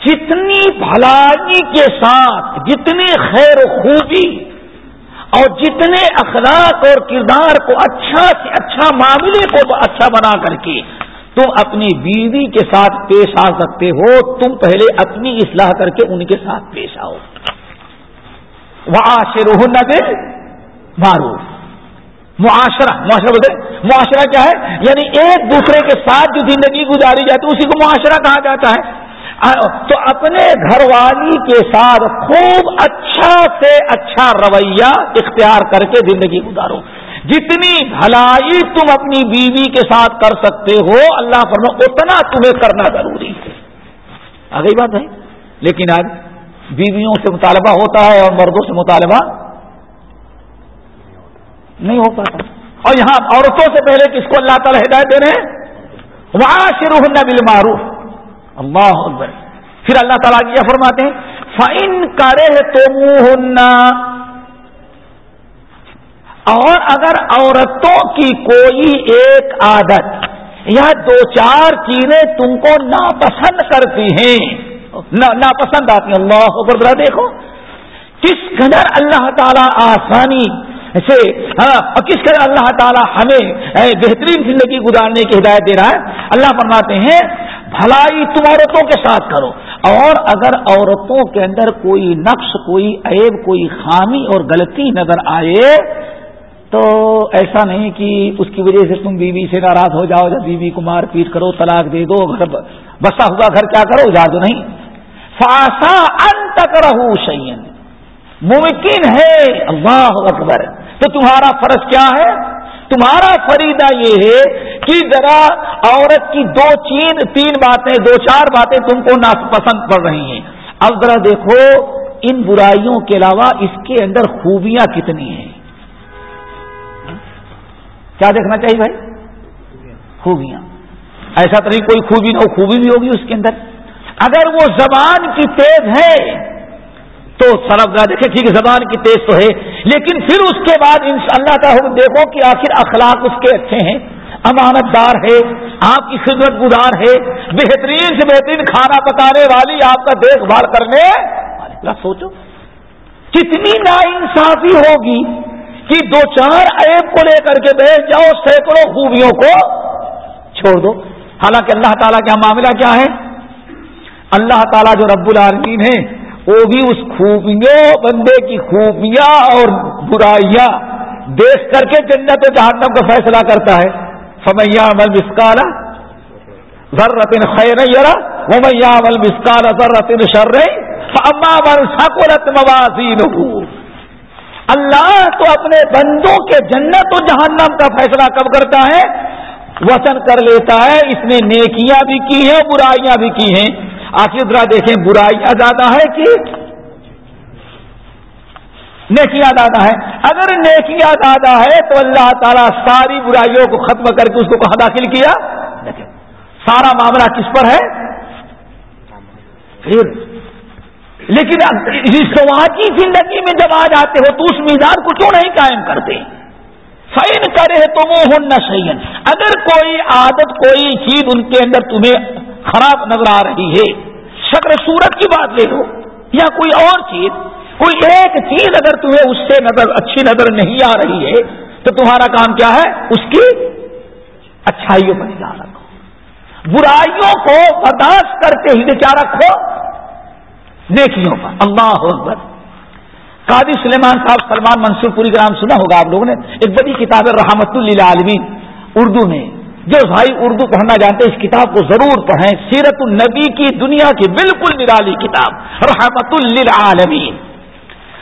جتنی بھلائی کے ساتھ، جتنی خیر و خوبی اور جتنے اخلاق اور کردار کو اچھا سے اچھا معاملے کو اچھا بنا کر کے تم اپنی بیوی کے ساتھ پیش آ سکتے ہو، تم پہلے اپنی اصلاح کر کے ان کے ساتھ پیش آؤ۔ وہ نبل معروف معاشرہ معاشرہ بولتے معاشرہ کیا ہے؟ یعنی ایک دوسرے کے ساتھ جو زندگی گزاری جاتی ہے، اسی کو معاشرہ کہا جاتا ہے۔ تو اپنے گھر والی کے ساتھ خوب اچھا سے اچھا رویہ اختیار کر کے زندگی گزارو۔ جتنی بھلائی تم اپنی بیوی کے ساتھ کر سکتے ہو، اللہ فرما، اتنا تمہیں کرنا ضروری ہے۔ آ بات ہے لیکن آج بیویوں سے مطالبہ ہوتا ہے اور مردوں سے مطالبہ نہیں ہو پاتا۔ اور یہاں عورتوں سے پہلے کس کو اللہ تعالی ہدایت دے رہے ہیں؟ وہاں شروع بل اللہ اکبر۔ پھر اللہ تعالیٰ کیا فرماتے ہیں فائن کرے تو منہ اور اگر عورتوں کی کوئی ایک عادت یا دو چار چیزیں تم کو ناپسند کرتی ہیں ناپسند آتی ہیں، اللہ برا دیکھو۔ کس قدر اللہ تعالی آسانی سے ہاں کس قدر اللہ تعالی ہمیں بہترین زندگی گزارنے کی ہدایت دے رہا ہے۔ اللہ فرماتے ہیں، بھلائی تم عورتوں کے ساتھ کرو۔ اور اگر عورتوں کے اندر کوئی نقش کوئی عیب، کوئی خامی اور غلطی نظر آئے تو ایسا نہیں کہ اس کی وجہ سے تم بیوی سے ناراض ہو جاؤ یا بیوی کو مار پیٹ کرو، طلاق دے دو، گھر بسا ہوا گھر کیا کرو جا دو نہیں۔ فاسا ان تک رہو شعین ممکن ہے، اللہ اکبر۔ تو تمہارا فرض کیا ہے؟ تمہارا فریدہ یہ ہے کہ ذرا عورت کی دو چین، تین باتیں، دو چار باتیں تم کو ناپسند پڑ رہی ہیں۔ اب ذرا دیکھو، ان برائیوں کے علاوہ اس کے اندر خوبیاں کتنی ہیں۔ کیا دیکھنا چاہیے بھائی؟ خوبیاں۔ ایسا تو نہیں کوئی خوبی نہ ہو، خوبی بھی ہوگی اس کے اندر۔ اگر وہ زبان کی تیز ہے، تو سرف گاہ دیکھے ٹھیک زبان کی تیز تو ہے۔ لیکن پھر اس کے بعد ان اللہ کا حکم دیکھو کہ آخر اخلاق اس کے اچھے ہیں۔ امانت دار ہے، آپ کی خدمت گزار ہے۔ بہترین سے بہترین کھانا پکانے والی آپ کا دیکھ بھال کرنے سوچو، کتنی نا انصافی ہوگی۔ کہ دو چار ایپ کو لے کر کے بیٹھ جاؤ، سینکڑوں خوبیوں کو چھوڑ دو۔ حالانکہ اللہ تعالیٰ کا معاملہ کیا ہے؟ اللہ تعالیٰ جو رب العالمین ہے وہ بھی اس خوبیوں، بندے کی خوبیاں اور برائیاں دیکھ کر کے جنت و جہنم کا فیصلہ کرتا ہے۔ فمیا مل مسکالا ذرتن خیر یرا ومیا مل مسکالا ذرتن شر اما من سکولت موازین اللہ تو اپنے بندوں کے جنت و جہنم کا فیصلہ کب کرتا ہے؟ وطن کر لیتا ہے۔ اس نے نیکیاں بھی کی ہیں، برائیاں بھی کی ہیں۔ آخر ذرا دیکھیں، برائیاں زیادہ ہے کہ نیکیاں زیادہ ہے اگر نیکیاں زیادہ ہے تو اللہ تعالیٰ ساری برائیوں کو ختم کر کے اس کو کہاں داخل کیا؟ سارا معاملہ کس پر ہے؟ پھر لیکن سماجی زندگی میں جب آ جاتے ہو تو اس میزان کو کیوں نہیں قائم کرتے؟ فائن کرے تو وہ ہونا صحیح اگر کوئی عادت، کوئی چیز ان کے اندر تمہیں خراب نظر آ رہی ہے، شکر صورت کی بات لے لو، یا کوئی اور چیز، کوئی ایک چیز اگر تمہیں اس سے نظر، اچھی نظر نہیں آ رہی ہے، تو تمہارا کام کیا ہے؟ اس کی اچھائیوں پر نگاہ رکھو۔ برائیوں کو برداشت کرتے ہی کیا رکھو؟ نیکیوں پر اللہ اکبر۔ قادی سلیمان صاحب سلمان منصور پوری کا نام سنا ہوگا آپ لوگوں نے۔ ایک بڑی کتاب ہے رحمت اللہ عالمین اردو میں۔ جو بھائی اردو پڑھنا جانتے اس کتاب کو ضرور پڑھیں۔ سیرت النبی کی دنیا کی بالکل نرالی کتاب۔ رحمت للعالمین۔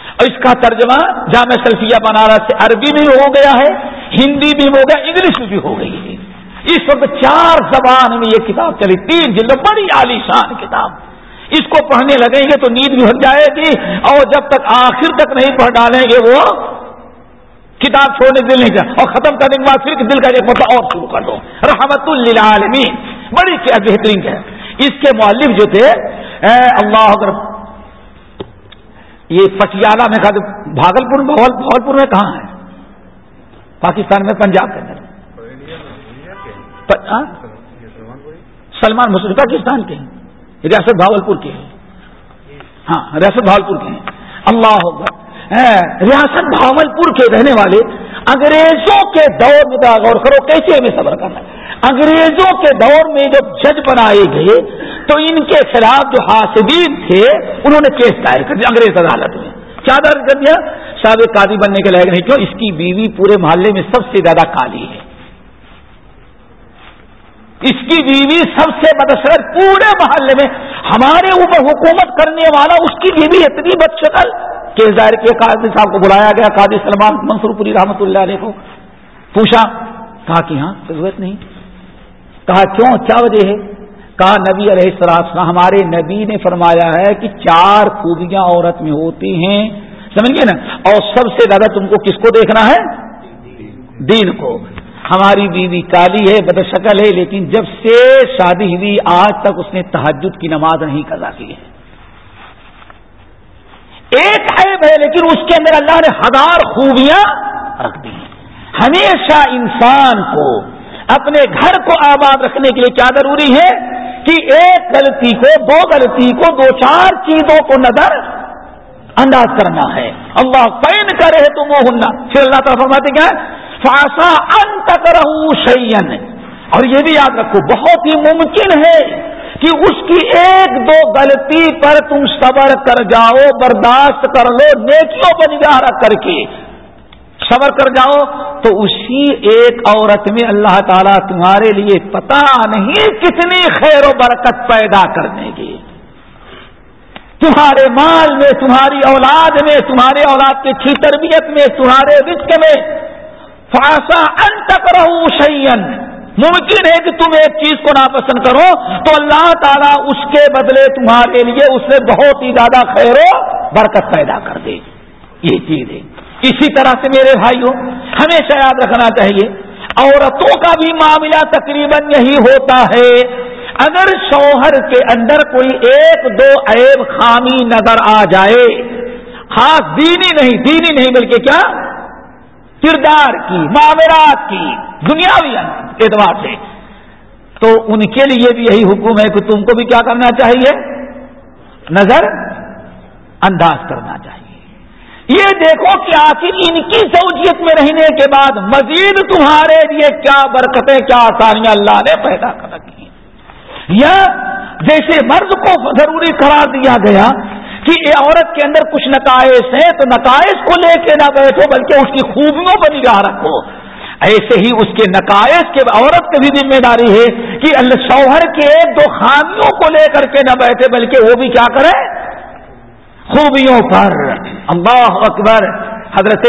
اور اس کا ترجمہ جامع سلفیہ بنارس سے عربی میں ہو گیا ہے، ہندی بھی ہو گیا، انگلش میں بھی ہو گئی ہے۔ اس وقت چار زبان میں یہ کتاب چلی۔ تین جلد، بڑی عالیشان کتاب۔ اس کو پڑھنے لگیں گے تو نیند بھی ہٹ جائے گی اور جب تک آخر تک نہیں پڑھ ڈالیں گے وہ کتاب چھوڑنے دل نہیں چاہ اور ختم کرنے کے بعد پھر دل کا ایک مطلب اور شروع کر دو۔ رحمت للعالمین۔ بڑی بہترین ہے۔ اس کے مؤلف جو تھے اللہ، اگر یہ پٹیالہ میں کہا بھاگلپور بھاگلپور میں کہاں ہے؟ پاکستان میں، پنجاب کے اندر۔ سلمان مسلم، پاکستان کے۔ ہیں ریاست بھاگلپور کے ہیں۔ ہاں ریاست بھاگلپور کے ہیں۔ اللہ ریاست بھاولپور کے رہنے والے انگریزوں کے دور میں غور کرو، کیسے ہمیں صبر کرنا انگریزوں کے دور میں جب جج بنائے گئے، تو ان کے خلاف جو حاصدین تھے، انہوں نے کیس دائر کر دیا، انگریز عدالت میں۔ کیا دائر کر دیا؟ صاحب قاضی بننے کے لائق نہیں، کیوں؟ اس کی بیوی پورے محلے میں سب سے زیادہ کالی ہے۔ اس کی بیوی سب سے بدسر پورے محلے میں، ہمارے اوپر حکومت کرنے والا، اس کی بیوی اتنی بد شکل کیس دائر کے قاضی صاحب کو بلایا گیا، قاضی سلمان منصور پوری رحمۃ اللہ علیہ کو۔ پوچھا، کہا کہ ہاں ضرورت نہیں۔ کہا، کیوں؟ کیا وجہ ہے؟ کہا، نبی علیہ السلام، ہمارے نبی نے فرمایا ہے کہ چار خوبیاں عورت میں ہوتی ہیں۔ سمجھ گئے نا؟ اور سب سے زیادہ تم کو کس کو دیکھنا ہے؟ دین کو۔ ہماری بیوی کالی ہے بدشکل ہے، لیکن جب سے شادی ہوئی، آج تک اس نے تحجد کی نماز نہیں کرا کی ہے۔ ایک عیب ہے، لیکن اس کے اندر اللہ نے ہزار خوبیاں رکھ دی ہمیشہ انسان کو، اپنے گھر کو آباد رکھنے کے لیے کیا ضروری ہے؟ کہ ایک غلطی کو، دو غلطی کو، دو چار چیزوں کو نظر انداز کرنا ہے۔ اللہ پین کرے تو وہ ہننا پھر اللہ تعالیٰ فرماتے کیا فاسا انت کروں شیئن اور یہ بھی یاد رکھو، بہت ہی ممکن ہے کہ اس کی ایک دو غلطی پر تم صبر کر جاؤ، برداشت کر لو، نیکیوں پر نگاہ رکھ کر کے۔ صبر کر جاؤ، تو اسی ایک عورت میں اللہ تعالیٰ تمہارے لیے پتا نہیں کتنی خیر و برکت پیدا کرنے کی تمہارے مال میں، تمہاری اولاد میں، تمہارے اولاد کی اچھی تربیت میں، تمہارے رزق میں فاسا ان تک رہو شیئن ممکن ہے کہ تم ایک چیز کو ناپسند کرو تو اللہ تعالیٰ اس کے بدلے تمہارے لیے اس سے بہت ہی زیادہ خیر و برکت پیدا کر دے یہ چیز ہے. اسی طرح سے میرے بھائیوں، ہمیشہ یاد رکھنا چاہیے، عورتوں کا بھی معاملہ تقریباً یہی ہوتا ہے۔ اگر شوہر کے اندر کوئی ایک دو عیب خامی نظر آ جائے، خاص دینی نہیں دینی نہیں، بلکہ کیا؟ کردار کی معاملات کی، دنیاوی اعتبار سے۔ تو ان کے لیے بھی یہی حکم ہے کہ تم کو بھی کیا کرنا چاہیے؟ نظر انداز کرنا چاہیے۔ یہ دیکھو کہ آخر ان کی سہولیت میں رہنے کے بعد مزید تمہارے لیے کیا برکتیں، کیا آسانیاں اللہ نے پیدا کر رکھی یا جیسے مرد کو ضروری قرار دیا گیا کہ یہ عورت کے اندر کچھ نقائص ہیں، تو نقائص کو لے کے نہ بیٹھو، بلکہ اس کی خوبیوں پر نگاہ رکھو۔ ایسے ہی اس کے نقائص کے عورت کی بھی ذمہ داری ہے کہ اللہ شوہر کے دو خامیوں کو لے کر کے نہ بیٹھے، بلکہ وہ بھی کیا کرے؟ خوبیوں پر۔ اللہ اکبر۔ حضرت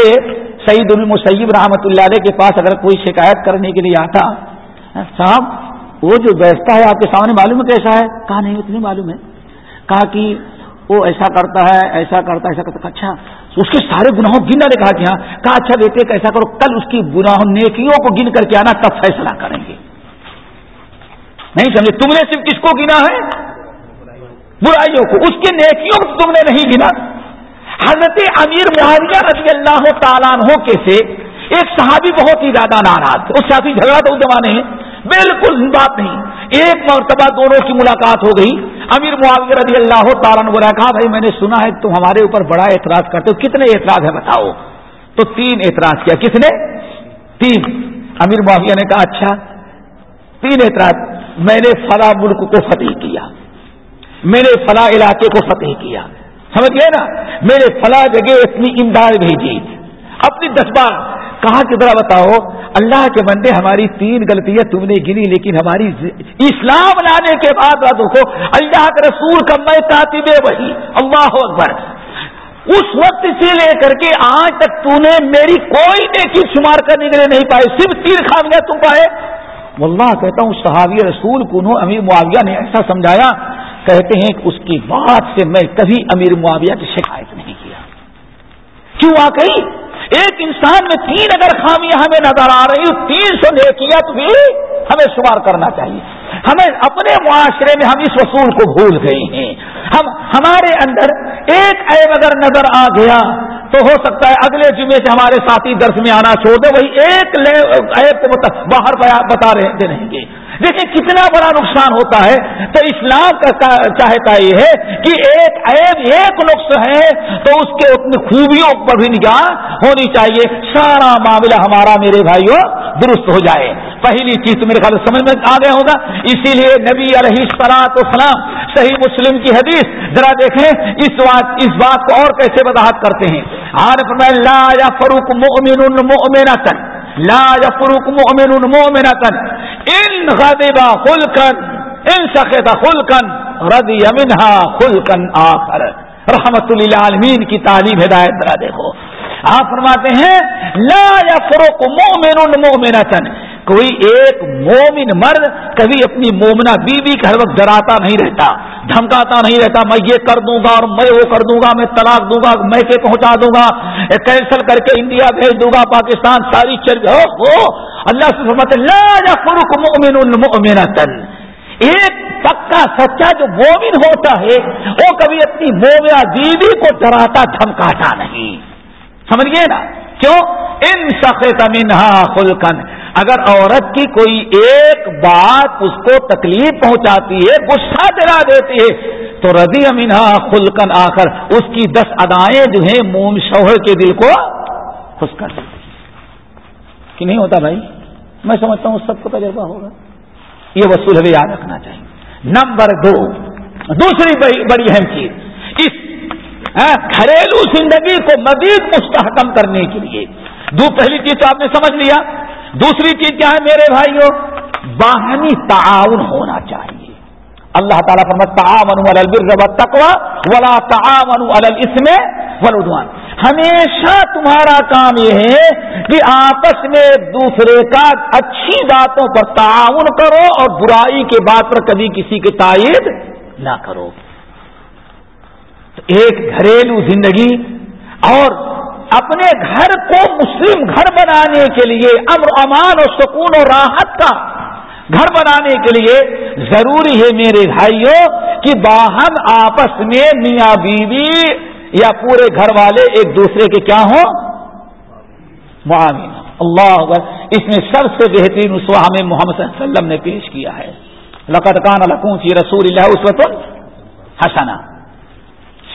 سعید المسیب رحمت اللہ علیہ کے پاس اگر کوئی شکایت کرنے کے لیے آتا، صاحب، وہ جو بیچتا ہے، آپ کے سامنے معلوم ہے کیسا ہے؟ کہا، نہیں، اتنی معلوم ہے۔ کہا کہ وہ ایسا کرتا ہے، ایسا کرتا ہے، ایسا کرتا ہے۔ اچھا اس کے سارے گناہوں گننا نے کہا کہ ہاں کہا اچھا بیٹے ایسا کرو، کل اس کی گناہوں، نیکیوں کو گن کر کے آنا، تب فیصلہ کریں گے۔ نہیں سمجھے؟ تم نے صرف کس کو گنا ہے؟ برائیوں کو۔ اس کی نیکیوں کو تم نے نہیں گنا۔ حضرت امیر معاویہ رضی اللہ تعالیٰ عنہ کے سے ایک صحابی بہت ہی زیادہ ناراض تھے۔ اس سے جھگڑا تو اس زمانے بالکل بات نہیں۔ ایک مرتبہ دونوں کی ملاقات ہو گئی۔ امیر معاویہ رضی اللہ تعالیٰ نے بولا کہا، بھائی، میں نے سنا ہے، تم ہمارے اوپر بڑا اعتراض کرتے ہو۔ کتنے اعتراض ہے بتاؤ؟ تو تین اعتراض کیا۔ کس نے؟ تین۔ امیر معاویہ نے کہا اچھا تین اعتراض۔ میں نے فلاں ملک کو فتح کیا۔ میں نے فلاں علاقے کو فتح کیا۔ سمجھ گئے نا؟ میرے فلاں جگہ اتنی امداد بھیجی۔ اپنی دس بار کہا کہ ذرا بتاؤ، اللہ کے بندے ہماری تین غلطیاں تم نے گنی، لیکن ہماری اسلام لانے کے بعد دیکھو اللہ کے رسول کا میں کاتب وہی، اللہ اکبر۔ اس وقت سے لے کر کے آج تک تو نے میری کوئی نیکی شمار کرنے کے لیے نہیں پائے صرف تین خامیاں تم پائے۔ واللہ کہتا ہوں، صحابی رسول کنو امیر معاویہ نے ایسا سمجھایا، کہتے ہیں کہ اس کی بات سے میں کبھی امیر معاویہ کی شکایت نہیں کیا۔ کیوں آ ایک انسان میں تین اگر خامیاں ہمیں نظر آ رہی تین سو نیکیت بھی ہمیں شمار کرنا چاہیے۔ ہمیں اپنے معاشرے میں ہم اس وصول کو بھول گئے ہیں۔ ہم، ہمارے اندر ایک عیب اگر نظر آ گیا تو ہو سکتا ہے اگلے جمعے سے ہمارے ساتھی درس میں آنا چھوڑ دے وہی ایک عیب کو باہر بتا رہے رہیں گے۔ دیکھیں کتنا بڑا نقصان ہوتا ہے۔ تو اسلام کا چاہتا یہ ہے کہ ایک عیب، ایک نقص ہے تو اس کے اپنی خوبیوں پر بھی نگاہ ہونی چاہیے۔ سارا معاملہ ہمارا میرے بھائیوں، درست ہو جائے۔ پہلی چیز تو میرے خیال سمجھ میں آ گیا ہوگا۔ اسی لیے نبی علیہ سلاط اسلام صحیح مسلم کی حدیث ذرا دیکھیں، اس بات اس بات کو اور کیسے وضاحت کرتے ہیں؟ عارف میں لا یا فروخ مومن مومنا لا یا فروخ مومن مومنا ان غدبا خلقن ان سخت خلقن رضی منہا خلقن آخر۔ رحمت اللہ عالمین کی تعلیم ہدایت، ذرا دیکھو۔ آپ فرماتے ہیں، لا یا فروق مومن مومنتن کوئی ایک مومن مرد کبھی اپنی مومنا بیوی کا ہر وقت ڈراتا نہیں رہتا، دھمکاتا نہیں رہتا، میں یہ کر دوں گا اور میں وہ کر دوں گا، میں طلاق دوں گا، میں کے پہنچا دوں گا کینسل کر کے انڈیا بھیج دوں گا، پاکستان ساری چل اللہ سے لا یا مومن تن ایک پکا سچا جو مومن ہوتا ہے، وہ کبھی اپنی مومنا بیوی کو ڈراتا، دھمکاتا نہیں۔ سمجھ گئے نا؟ کیوں؟ ان سخت منہا خلقن اگر عورت کی کوئی ایک بات اس کو تکلیف پہنچاتی ہے، غصہ دلا دیتی ہے، تو رضی امینہ خلکن آخر اس کی دس ادائیں جو ہیں، موم شوہر کے دل کو خوش کر دیتی کہ نہیں ہوتا بھائی؟ میں سمجھتا ہوں سب کو تجربہ ہوگا۔ یہ وصول ہمیں یاد رکھنا چاہیے۔ نمبر دو، دوسری بڑی اہم چیز، اس ہاں، گھریلو زندگی کو مزید مستحکم کرنے کے لیے۔ دو پہلی چیز تو آپ نے سمجھ لیا۔ دوسری چیز کیا ہے میرے بھائیوں باہمی تعاون ہونا چاہیے۔ اللہ تعالیٰ پر تعاون تکوا ولا تعاون اس میں ہمیشہ تمہارا کام یہ ہے کہ آپس میں ایک دوسرے کا اچھی باتوں پر تعاون کرو اور برائی کے بات پر کبھی کسی کی تائید نہ کرو۔ تو ایک گھریلو زندگی اور اپنے گھر کو مسلم گھر بنانے کے لیے امر امان اور سکون اور راحت کا گھر بنانے کے لیے ضروری ہے میرے بھائیوں کہ باہم آپس میں میاں بیوی یا پورے گھر والے ایک دوسرے کے کیا ہوں؟ معامل اللہ اس میں سب سے بہترین اسوا ہمیں محمد صلی اللہ علیہ وسلم نے پیش کیا ہے۔ لقت کان القون فی رسول اللہ اس وقت حسنا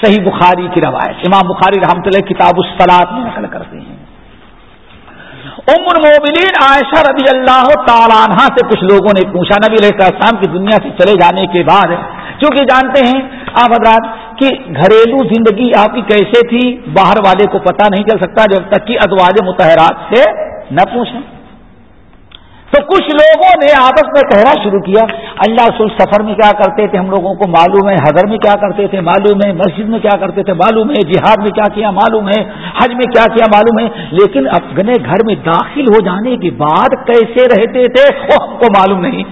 صحیح بخاری کی روایت، امام بخاری رحمۃ اللہ کتاب السلاد میں نقل کرتے ہیں۔ ام المومنین عائشہ رضی اللہ تعالیٰ عنہ سے کچھ لوگوں نے پوچھا، نبی علیہ السلام کی دنیا سے چلے جانے کے بعد، چونکہ جانتے ہیں، آپ حضرات، کہ گھریلو زندگی آپ کی کیسے تھی، باہر والے کو پتہ نہیں چل سکتا، جب تک کہ ادواج متحرات سے نہ پوچھیں۔ تو کچھ لوگوں نے آپس میں کہنا شروع کیا۔ اللہ رسول سفر میں کیا کرتے تھے؟ ہم لوگوں کو معلوم ہے، حضر میں کیا کرتے تھے؟ معلوم ہے، مسجد میں کیا کرتے تھے؟ معلوم ہے، جہاد میں کیا کیا؟ معلوم ہے، حج میں کیا کیا؟ معلوم ہے۔ لیکن اپنے گھر میں داخل ہو جانے کے بعد کیسے رہتے تھے؟ وہ ہم کو معلوم نہیں۔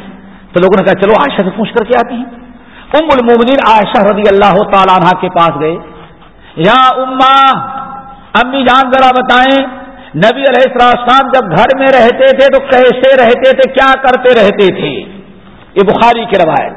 تو لوگوں نے کہا، چلو عائشہ سے پوچھ کر کے آتی ہیں۔ ام المومنین عائشہ رضی اللہ تعالیٰ عنہ کے پاس گئے۔ یا اما، امی جان ذرا بتائیں۔ نبی علیہ السلام جب گھر میں رہتے تھے تو کیسے رہتے تھے؟ کیا کرتے رہتے تھے؟ یہ بخاری کی روایت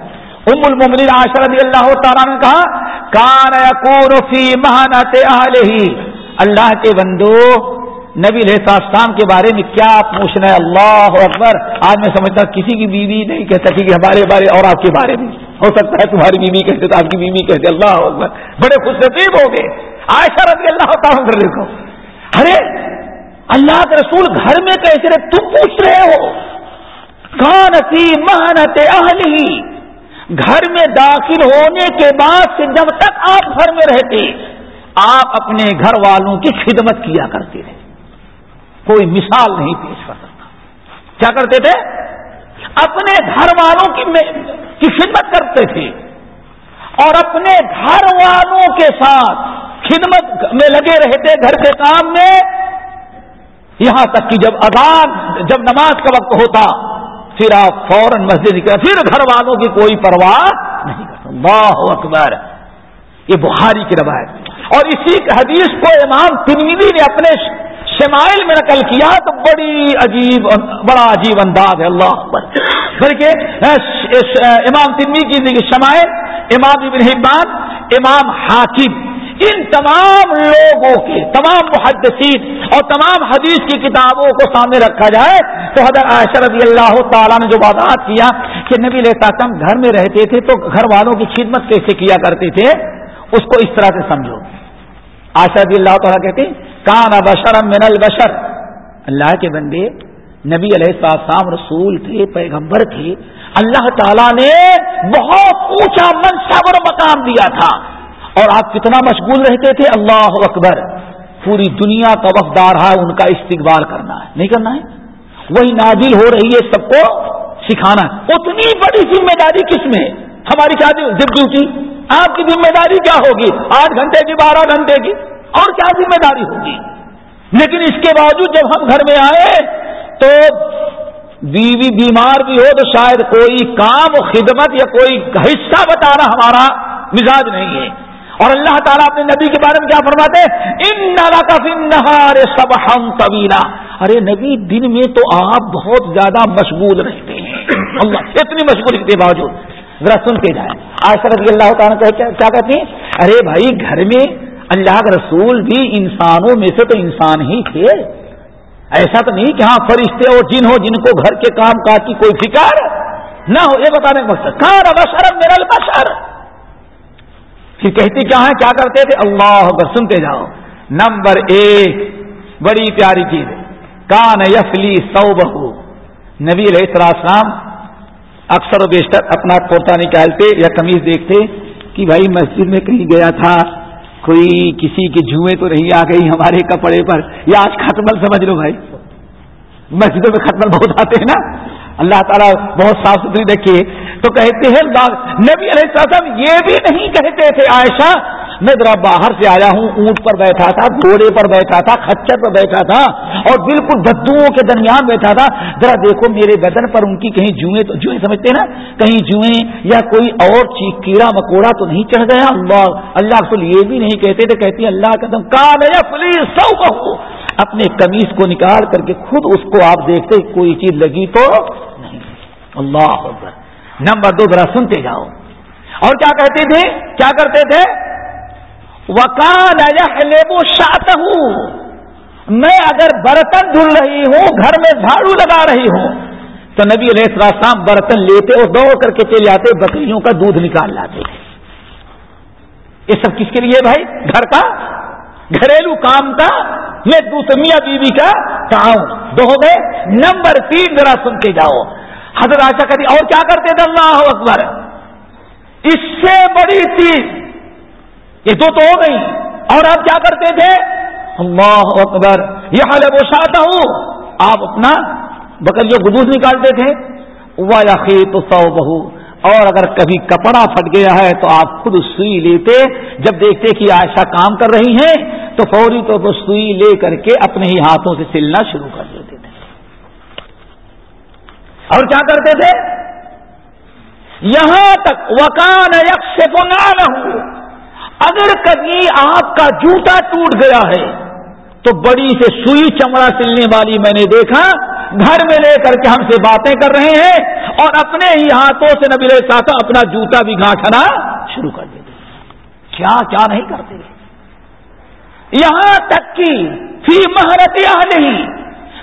ام المن عاشر رضی اللہ تعالیٰ نے کہا، کان یقون فی مہانت ہی اللہ کے بندو، نبی علیہ السلام کے بارے میں کیا پوچھنا ہے؟ اللہ اکبر۔ آج میں سمجھتا کسی کی بیوی نہیں کہہ سکی کہ ہمارے بارے اور آپ کے بارے میں۔ ہو سکتا ہے تمہاری بیوی کہتے تو آپ کی بیوی کہتے۔ اللہ اکبر۔ بڑے خوش نصیب ہو گئے۔ عائشہ رضی اللہ تعالیٰ کر دیکھو۔ ارے اللہ کے رسول گھر میں کیسے رہے تم پوچھ رہے ہو۔ کانتی محنت اہلی۔ گھر میں داخل ہونے کے بعد سے جب تک آپ گھر میں رہتے، آپ اپنے گھر والوں کی خدمت کیا کرتے تھے کوئی مثال نہیں پیش کر سکتا۔ کیا کرتے تھے؟ اپنے گھر والوں کی خدمت کرتے تھے۔ اور اپنے گھر والوں کے ساتھ خدمت میں لگے رہتے، گھر کے کام میں۔ یہاں تک کہ جب اذان، جب نماز کا وقت ہوتا، پھر آپ فوراً مسجد نکلا پھر گھر والوں کی کوئی پرواہ نہیں کرتا۔ اللہ اکبر۔ یہ بخاری کی روایت اور اسی حدیث کو امام تنویدی نے اپنے شمائل میں نقل کیا تو بڑی عجیب، بڑا عجیب انداز ہے۔ اللہ بلکہ امام تنوی کی شمائل، امام ابن حبان، امام حاکم۔ ان تمام لوگوں کے تمام محدثین اور تمام حدیث کی کتابوں کو سامنے رکھا جائے، تو حضرت عائشہ رضی اللہ تعالیٰ نے جو وضاحت کیا کہ نبی تم گھر میں رہتے تھے تو گھر والوں کی خدمت کیسے کیا کرتے تھے، اس کو اس طرح سے سمجھو۔ عائشہ رضی اللہ تعالیٰ کہتے کان بشر من البشر اللہ کے بندے، نبی علیہ السلام رسول تھے، پیغمبر تھے، اللہ تعالیٰ نے بہت اونچا منصب اور مقام دیا تھا۔ اور آپ کتنا مشغول رہتے تھے؟ اللہ اکبر۔ پوری دنیا کا وفدار ہے ان کا استقبال کرنا ہے۔ نہیں کرنا ہے؟ وہی نازل ہو رہی ہے سب کو سکھانا۔ ہے اتنی بڑی ذمہ داری کس میں؟ ہماری کیا ڈیوٹی آپ کی ذمہ داری کیا ہوگی؟ آٹھ گھنٹے کی، بارہ گھنٹے کی۔ اور کیا ذمہ داری ہوگی؟ لیکن اس کے باوجود جب ہم گھر میں آئے تو بیوی بیمار بھی ہو تو شاید کوئی کام خدمت یا کوئی حصہ بتانا ہمارا مزاج نہیں ہے۔ اور اللہ تعالیٰ اپنے نبی کے بارے میں کیا فرماتے ان نہار سب ہم طویلا ارے نبی، دن میں تو آپ بہت زیادہ مشغول رہتے ہیں۔ اللہ اتنی مشغول کے باوجود۔ ذرا سنتے جائیں۔ آج رضی اللہ تعالیٰ کیا کہتے ہیں؟ ارے بھائی، گھر میں اللہ کے رسول بھی انسانوں میں سے تو انسان ہی تھے۔ ایسا تو نہیں کہ ہاں فرشتے اور جن ہو جن کو گھر کے کام کاج کی کوئی فکر نہ ہو۔ یہ بتانے کا مقصد کار بشر میرا بشر پھر کہتی کیا ہے کیا کرتے تھے؟ اللہ اکبر، سنتے جاؤ۔ نمبر ایک، بڑی پیاری چیز کان یفلی سو بہو نبی علیہ السلام اکثر و بیشتر اپنا کوتا نکالتے یا کمیز دیکھتے کہ بھائی مسجد میں کہیں گیا تھا، کوئی کسی کی جھوئیں تو نہیں آ گئی ہمارے کپڑے پر۔ یا آج ختمل سمجھ لو بھائی۔ مسجدوں میں ختمل بہت آتے ہیں نا۔ اللہ تعالیٰ بہت صاف ستھری رکھیے تو کہتے ہیں نبی علیہ السلام یہ بھی نہیں کہتے تھے، عائشہ، میں ذرا باہر سے آیا ہوں، اونٹ پر بیٹھا تھا، گھوڑے پر بیٹھا تھا کچر پر بیٹھا تھا، اور بالکل بدوؤں کے درمیان بیٹھا تھا۔ ذرا دیکھو میرے بدن پر ان کی کہیں جوئیں تو جوئیں سمجھتے نا؟ کہیں جوئیں یا کوئی اور چیز، کیڑا مکوڑا تو نہیں چڑھ گیا؟ اللہ اللہ کو یہ بھی نہیں کہتے تھے کہتی اللہ کا دم پلیز سو کہو اپنے کمیز کو نکال کر کے خود اس کو آپ دیکھتے، کوئی چیز لگی تو نہیں۔ اللہ نمبر دو ذرا سنتے جاؤ۔ اور کیا کہتے تھے؟ کیا کرتے تھے؟ وکان لیبو شاہ میں اگر برتن دھل رہی ہوں، گھر میں جھاڑو لگا رہی ہوں، تو نبی علیہ السلام برتن لیتے اور دوڑ کر کے چلے جاتے بکریوں کا دودھ نکال لاتے۔ یہ سب کس کے لیے بھائی؟ گھر کا؟ گھریلو کام کا؟ میں دوسری بیوی کا کام۔ دو ہو گئے۔ نمبر تین ذرا سن کے جاؤ۔ حضرت آشا کری اور کیا کرتے تھے؟ اللہ اکبر۔ اس سے بڑی چیز، یہ دو تو ہو گئی اور آپ کیا کرتے تھے؟ اللہ اکبر۔ یہ حال وہ چاہتا ہوں۔ آپ اپنا بکریوں کو نکالتے تھے۔ وہ یا تو سو بہو اور اگر کبھی کپڑا پھٹ گیا ہے تو آپ خود سوئی لیتے۔ جب دیکھتے کہ عائشہ کام کر رہی ہیں، تو فوری طور پر سوئی لے کر کے اپنے ہی ہاتھوں سے سلنا شروع کر دیتے۔ اور کیا کرتے تھے؟ یہاں تک وکان یکش کو نہ اگر کبھی آپ کا جوتا ٹوٹ گیا ہے، تو بڑی سے سوئی چمڑا سلنے والی میں نے دیکھا، گھر میں لے کر کے ہم سے باتیں کر رہے ہیں اور اپنے ہی ہاتھوں سے نبی ساتھ اپنا جوتا بھی گھاٹنا شروع کر دیتے کیا کیا نہیں کرتے؟ یہاں تک کہ فی مہارت یہاں نہیں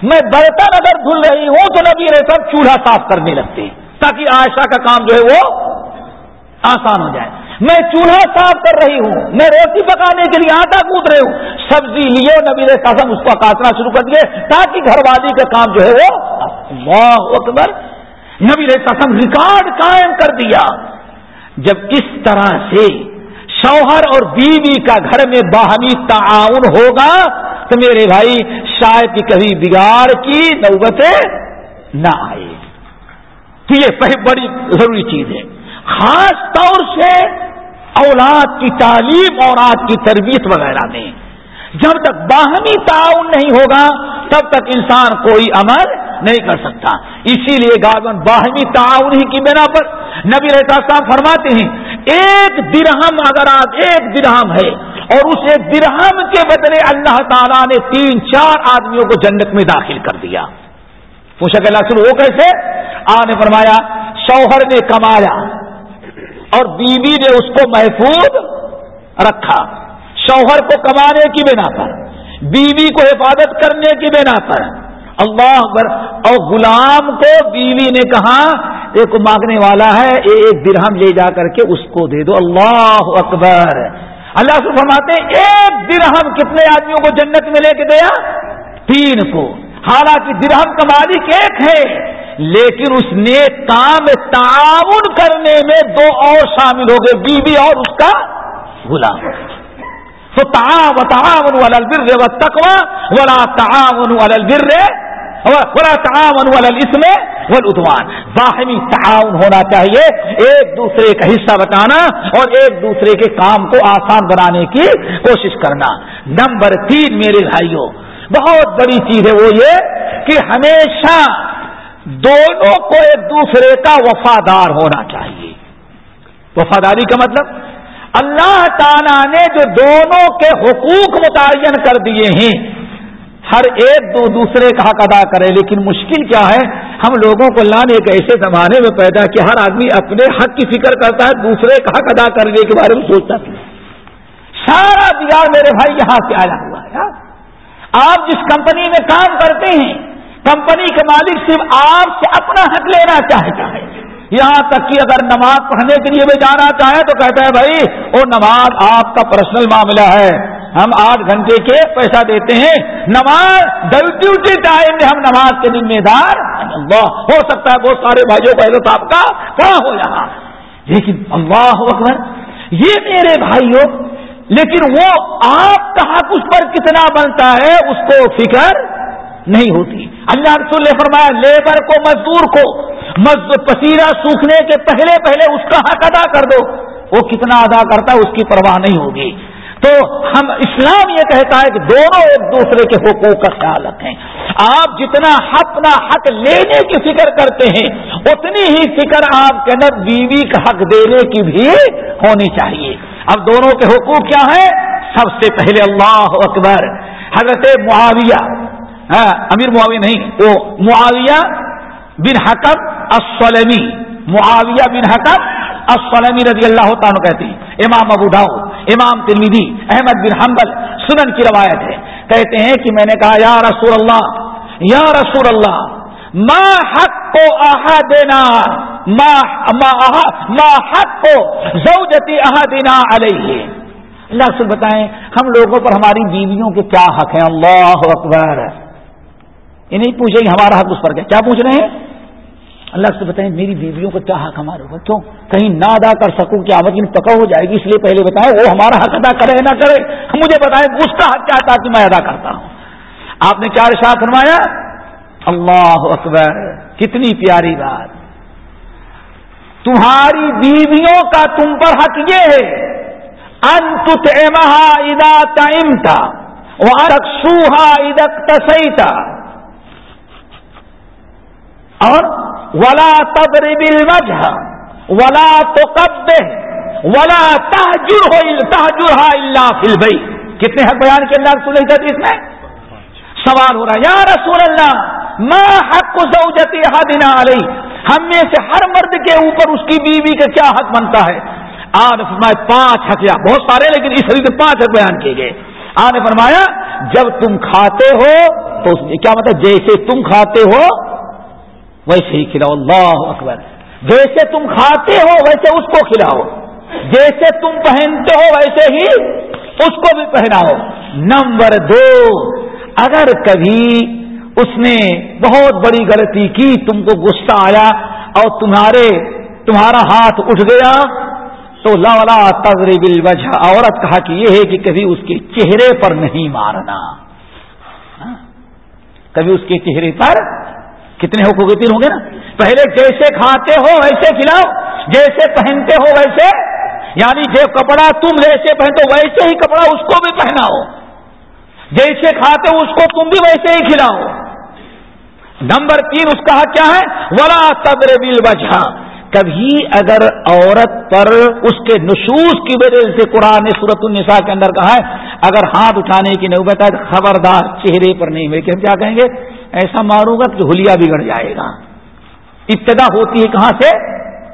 میں برتن اگر دھل رہی ہوں تو نبی رہے سب چولہا صاف کرنے لگتے تاکہ آشا کا کام جو ہے وہ آسان ہو جائے۔ میں چولہا صاف کر رہی ہوں، میں روٹی پکانے کے لیے آٹا کود رہی ہوں۔ سبزی لیے نبی قسم اس کو کاٹنا شروع کر دیے، تاکہ گھر والی کا کام جو ہے وہ اللہ اکبر۔ نبی قسم ریکارڈ قائم کر دیا۔ جب کس طرح سے شوہر اور بیوی کا گھر میں باہمی تعاون ہوگا تو میرے بھائی، شاید کی کبھی بگاڑ کی نوبتیں نہ آئے۔ تو یہ بڑی ضروری چیز ہے۔ خاص طور سے اولاد کی تعلیم اور آج کی تربیت وغیرہ میں۔ جب تک باہمی تعاون نہیں ہوگا، تب تک انسان کوئی عمل نہیں کر سکتا۔ اسی لیے گاون باہمی تعاون ہی کی بنا پر نبی رہتا صاحب فرماتے ہیں، ایک درہم اگر آج ایک درہم ہے اور اس درہم کے بدلے اللہ تعالیٰ نے تین چار آدمیوں کو جنت میں داخل کر دیا۔ پوچھا کہ اللہ وہ کیسے؟ آنے فرمایا، شوہر نے کمایا اور بیوی نے اس کو محفوظ رکھا۔ شوہر کو کمانے کی بنا پر، بیوی کو حفاظت کرنے کی بنا پر۔ اللہ اکبر، اور غلام کو بیوی نے کہا، ایک مانگنے والا ہے، ایک درہم لے جا کر کے اس کو دے دو۔ اللہ اکبر۔ اللہ سے فرماتے ایک درہم کتنے آدمیوں کو جنت میں لے کے دیا تین کو۔ حالانکہ درہم کا مالک ایک ہے، لیکن اس نے کام تعاون کرنے میں دو اور شامل ہو گئے، بیوی اور اس کا غلام۔ تو تعاون تعاون البر و تکوا ولا تعاون البر ولا تعاون اس میں ودوان باہمی تعاون ہونا چاہیے۔ ایک دوسرے کا حصہ بتانا اور ایک دوسرے کے کام کو آسان بنانے کی کوشش کرنا۔ نمبر تین، میرے بھائیوں، بہت بڑی چیز ہے وہ یہ کہ ہمیشہ دونوں کو ایک دوسرے کا وفادار ہونا چاہیے۔ وفاداری کا مطلب؟ اللہ تعالیٰ نے جو دونوں کے حقوق متعین کر دیے ہیں ہر ایک دو دوسرے کا حق ادا کرے، لیکن مشکل کیا ہے؟ ہم لوگوں کو اللہ نے ایک ایسے زمانے میں پیدا کیا، ہر آدمی اپنے حق کی فکر کرتا ہے، دوسرے کا حق ادا کرنے کے بارے میں سوچتا ہے سارا دیار میرے بھائی یہاں سے آیا ہوا ہے۔ آپ جس کمپنی میں کام کرتے ہیں، کمپنی کے مالک صرف آپ سے اپنا حق لینا چاہتا ہے۔ یہاں تک کہ اگر نماز پڑھنے کے لیے بھی جانا چاہے تو کہتا ہے، بھائی، وہ نماز آپ کا پرسنل معاملہ ہے۔ ہم آٹھ گھنٹے کے پیسہ دیتے ہیں۔ نماز ڈیوٹی ٹائم میں ہم نماز کے ذمہ دار ہو سکتا ہے بہت سارے بھائیوں پہلے صاحب کا کہاں ہو یہاں لیکن اللہ اکبر، یہ میرے بھائیوں، لیکن وہ آپ کا حق اس پر کتنا بنتا ہے، اس کو فکر نہیں ہوتی۔ اللہ رسول نے فرمایا، لیبر کو، مزدور کو۔ پسیرہ سوکھنے کے پہلے پہلے اس کا حق ادا کر دو۔ وہ کتنا ادا کرتا ہے، اس کی پرواہ نہیں ہوگی۔ تو ہم اسلام یہ کہتا ہے کہ دونوں ایک دوسرے کے حقوق کا خیال رکھیں۔ آپ جتنا اپنا حق لینے کی فکر کرتے ہیں، اتنی ہی فکر آپ کے اندر بیوی کا حق دینے کی بھی ہونی چاہیے۔ اب دونوں کے حقوق کیا ہیں؟ سب سے پہلے اللہ اکبر، حضرت معاویہ۔ ہاں، امیر معاویہ نہیں، وہ معاویہ بن حکم السلمی۔ معاویہ بن حکم السلمی رضی اللہ تعالیٰ کہتے ہیں امام ابو ڈاؤ امام ترمیدی احمد بن حنبل سنن کی روایت ہے۔ کہتے ہیں کہ میں نے کہا، یا رسول اللہ، یا رسول اللہ، ما حق کو آہا دینا ما حق کو زوجتی آہا دینا علیہ۔ اللہ سے بتائیں، ہم لوگوں پر ہماری بیویوں کے کیا حق ہیں؟ اللہ اکبر۔ یہ نہیں پوچھیں ہمارا حق اس پر کیا پوچھ رہے ہیں؟ اللہ سے بتائیں میری بیویوں کا کیا حق ہمارے اوپر؟ کیوں؟ کہیں نہ ادا کر سکوں کہ آمد ان پکا ہو جائے گی، اس لیے پہلے بتائیں، وہ ہمارا حق ادا کرے نہ کرے؟ مجھے بتائیں اس کا حق کیا تھا کہ میں ادا کرتا ہوں؟ آپ نے کیا رشاط فرمایا؟ اللہ اکبر، کتنی پیاری بات۔ تمہاری بیویوں کا تم پر حق یہ ہے انت ادا ٹائم تھا وہ سوہا ادک تسیتا اور ولا تبربل وجہ ولا تو کب ولا تحجر ہو تحجر اللہ فل بھائی کتنے حق بیان کے اللہ رسول اس میں؟ سوال ہو رہا ہے، یا رسول اللہ، ما حق زوجتی حدنا علی ہم میں سے ہر مرد کے اوپر اس کی بیوی کا کیا حق بنتا ہے؟ آج فرمایا، پانچ حق یا بہت سارے، لیکن اس حدیث میں پانچ حق بیان کیے گئے۔ آج نے فرمایا، جب تم کھاتے ہو، تو کیا مطلب جیسے تم کھاتے ہو ویسے ہی کھلاؤ، اللہ اکبر۔ جیسے تم کھاتے ہو، ویسے اس کو کھلاؤ۔ جیسے تم پہنتے ہو، ویسے ہی اس کو بھی پہناؤ۔ نمبر دو، اگر کبھی اس نے بہت بڑی غلطی کی، تم کو غصہ آیا اور تمہارے، تمہارا ہاتھ اٹھ گیا، تو لا تغریب الوجہ، عورت کہا کہ یہ ہے کہ کبھی اس کے چہرے پر نہیں مارنا۔ ہاں؟ کبھی اس کے چہرے پر کتنے حقوق تین ہوں گے نا؟ پہلے جیسے کھاتے ہو ویسے کھلاؤ، جیسے پہنتے ہو ویسے۔ یعنی جو کپڑا تم جیسے پہنتے ہو، ویسے ہی کپڑا اس کو بھی پہناؤ۔ جیسے کھاتے ہو، اس کو تم بھی ویسے ہی کھلاؤ۔ نمبر تین، اس کا کیا ہے؟ ولا تبر بل بجا کبھی اگر عورت پر اس کے نشوز کی وجہ سے قرآن صورت النساء کے اندر کہا ہے، اگر ہاتھ اٹھانے کی نوبت ہے، خبردار چہرے پر نہیں ہوئے، کہ ہم کیا کہیں گے؟ ایسا ماروں گا کہ ہولیا بگڑ جائے گا۔ ابتدا ہوتی ہے کہاں سے؟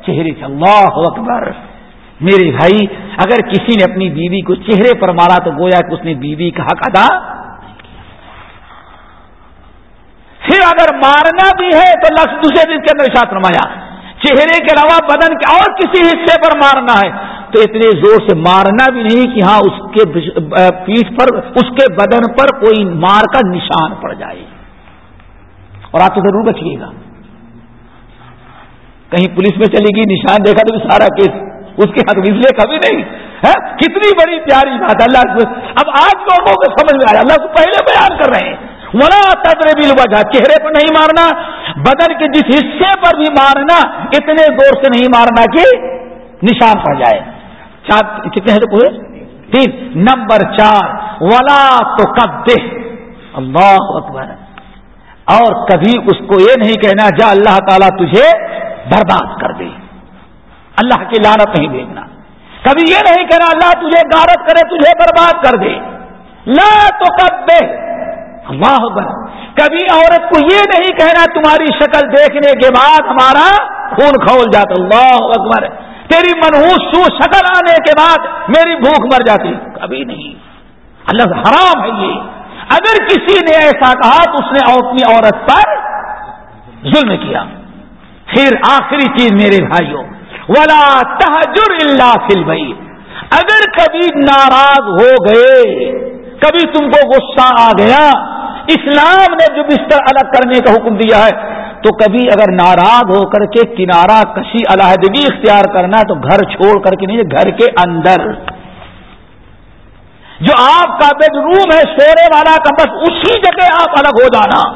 چہرے سے۔ اللہ اکبر۔ میرے بھائی، اگر کسی نے اپنی بیوی کو چہرے پر مارا تو گویا کہ اس نے بیوی کا حق ادا پھر اگر مارنا بھی ہے تو لفظ دوسرے دن کے اندر ساتھ رمایا چہرے کے علاوہ بدن کے اور کسی حصے پر مارنا ہے۔ تو اتنے زور سے مارنا بھی نہیں کہ ہاں اس کے پیٹ پر، اس کے بدن پر کوئی مار کا نشان پڑ جائے۔ اور آپ تو ضرور بچیے گا۔ کہیں پولیس میں چلے گی، نشان دیکھا تو سارا کیس اس کے حق لیے کبھی نہیں ہے کتنی بڑی پیاری بات اللہ اب آج لوگوں کو سمجھ میں آیا، اللہ کو پہلے بیان کر رہے ہیں۔ ولا تدر وجہ چہرے پر نہیں مارنا، بدن کے جس حصے پر بھی مارنا، اتنے زور سے نہیں مارنا کہ نشان پڑ جائے۔ چار، کتنے ہیں تو پورے؟ تین، نمبر چار، ولا تو کب دے اللہ اکبر۔ اور کبھی اس کو یہ نہیں کہنا جا اللہ تعالیٰ تجھے برباد کر دے۔ اللہ کی لانت نہیں دیکھنا۔ کبھی یہ نہیں کہنا اللہ تجھے غارت کرے، تجھے برباد کر دے۔ لا تو کب اللہ کبھی عورت کو یہ نہیں کہنا تمہاری شکل دیکھنے کے بعد ہمارا خون کھول جاتا۔ اللہ اکبر۔ تیری منہوس سو شکل آنے کے بعد میری بھوک مر جاتی۔ کبھی نہیں۔ اللہ حرام ہے یہ۔ اگر کسی نے ایسا کہا تو اس نے اپنی عورت پر ظلم کیا۔ پھر آخری چیز میرے بھائیوں، ولا تحجر اللہ فل بھائی اگر کبھی ناراض ہو گئے، کبھی تم کو غصہ آ گیا، اسلام نے جو بستر الگ کرنے کا حکم دیا ہے، تو کبھی اگر ناراض ہو کر کے کنارہ کشی علیحدگی اختیار کرنا تو گھر چھوڑ کر کے نہیں، گھر کے اندر۔ جو آپ کا بیڈ روم ہے سونے والا کا، بس اسی جگہ آپ الگ ہو جانا۔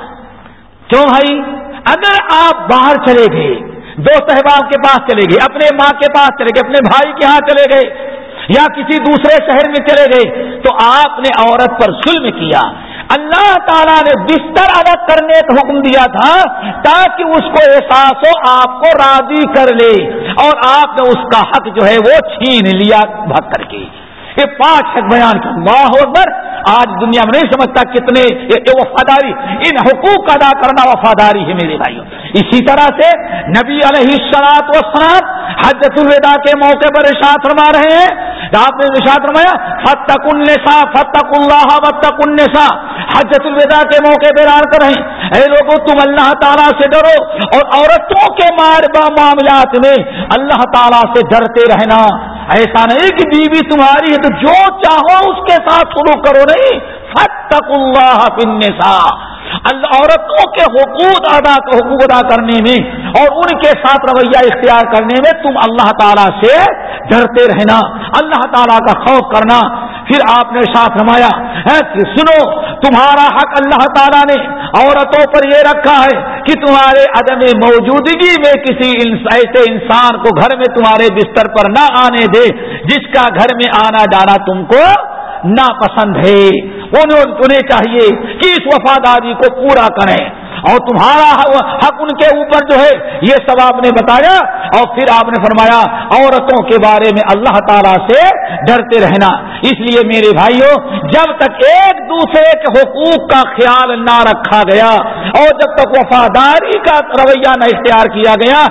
کیوں بھائی؟ اگر آپ باہر چلے گئے، دوست احباب کے پاس چلے گئے، اپنے ماں کے پاس چلے گئے، اپنے بھائی کے ہاں چلے گئے، یا کسی دوسرے شہر میں چلے گئے، تو آپ نے عورت پر ظلم کیا۔ اللہ تعالیٰ نے بستر الگ کرنے کا حکم دیا تھا تاکہ اس کو احساس ہو، آپ کو راضی کر لے۔ اور آپ نے اس کا حق جو ہے وہ چھین لیا بھگ کر کے۔ یہ پانچ حق بیان کیا اللہ اکبر۔ آج دنیا میں نہیں سمجھتا کتنے وفاداری، ان حقوق ادا کرنا وفاداری ہے میرے بھائیوں۔ اسی طرح سے نبی علیہ سنات و سنات حجت الوداع کے موقع پر ارشاد فرما رہے ہیں۔ آپ نے نشاد رمایا فتق النسا فتق اللہ فتق النسا حجت الوداع کے موقع پہ ران کر رہے اے لوگوں، تم اللہ تعالیٰ سے ڈرو اور عورتوں کے مار با معاملات میں اللہ تعالیٰ سے ڈرتے رہنا۔ ایسا نہیں کہ بیوی تمہاری ہے تو جو چاہو اس کے ساتھ شروع کرو نہیں فتق اللہ النسا عورتوں کے حقوق ادا حقوق ادا کرنے میں اور ان کے ساتھ رویہ اختیار کرنے میں تم اللہ تعالیٰ سے ڈرتے رہنا، اللہ تعالیٰ کا خوف کرنا۔ پھر آپ نے ساتھ رمایا سنو، تمہارا حق اللہ تعالیٰ نے عورتوں پر یہ رکھا ہے کہ تمہارے عدم موجودگی میں کسی ایسے انسان کو گھر میں تمہارے بستر پر نہ آنے دے، جس کا گھر میں آنا جانا تم کو ناپسند ہے۔ انہیں چاہیے کہ اس وفاداری کو پورا کریں۔ اور تمہارا حق ان کے اوپر جو ہے، یہ سب آپ نے بتایا۔ اور پھر آپ نے فرمایا، عورتوں کے بارے میں اللہ تعالیٰ سے ڈرتے رہنا۔ اس لیے میرے بھائیوں، جب تک ایک دوسرے کے حقوق کا خیال نہ رکھا گیا، اور جب تک وفاداری کا رویہ نہ اختیار کیا گیا،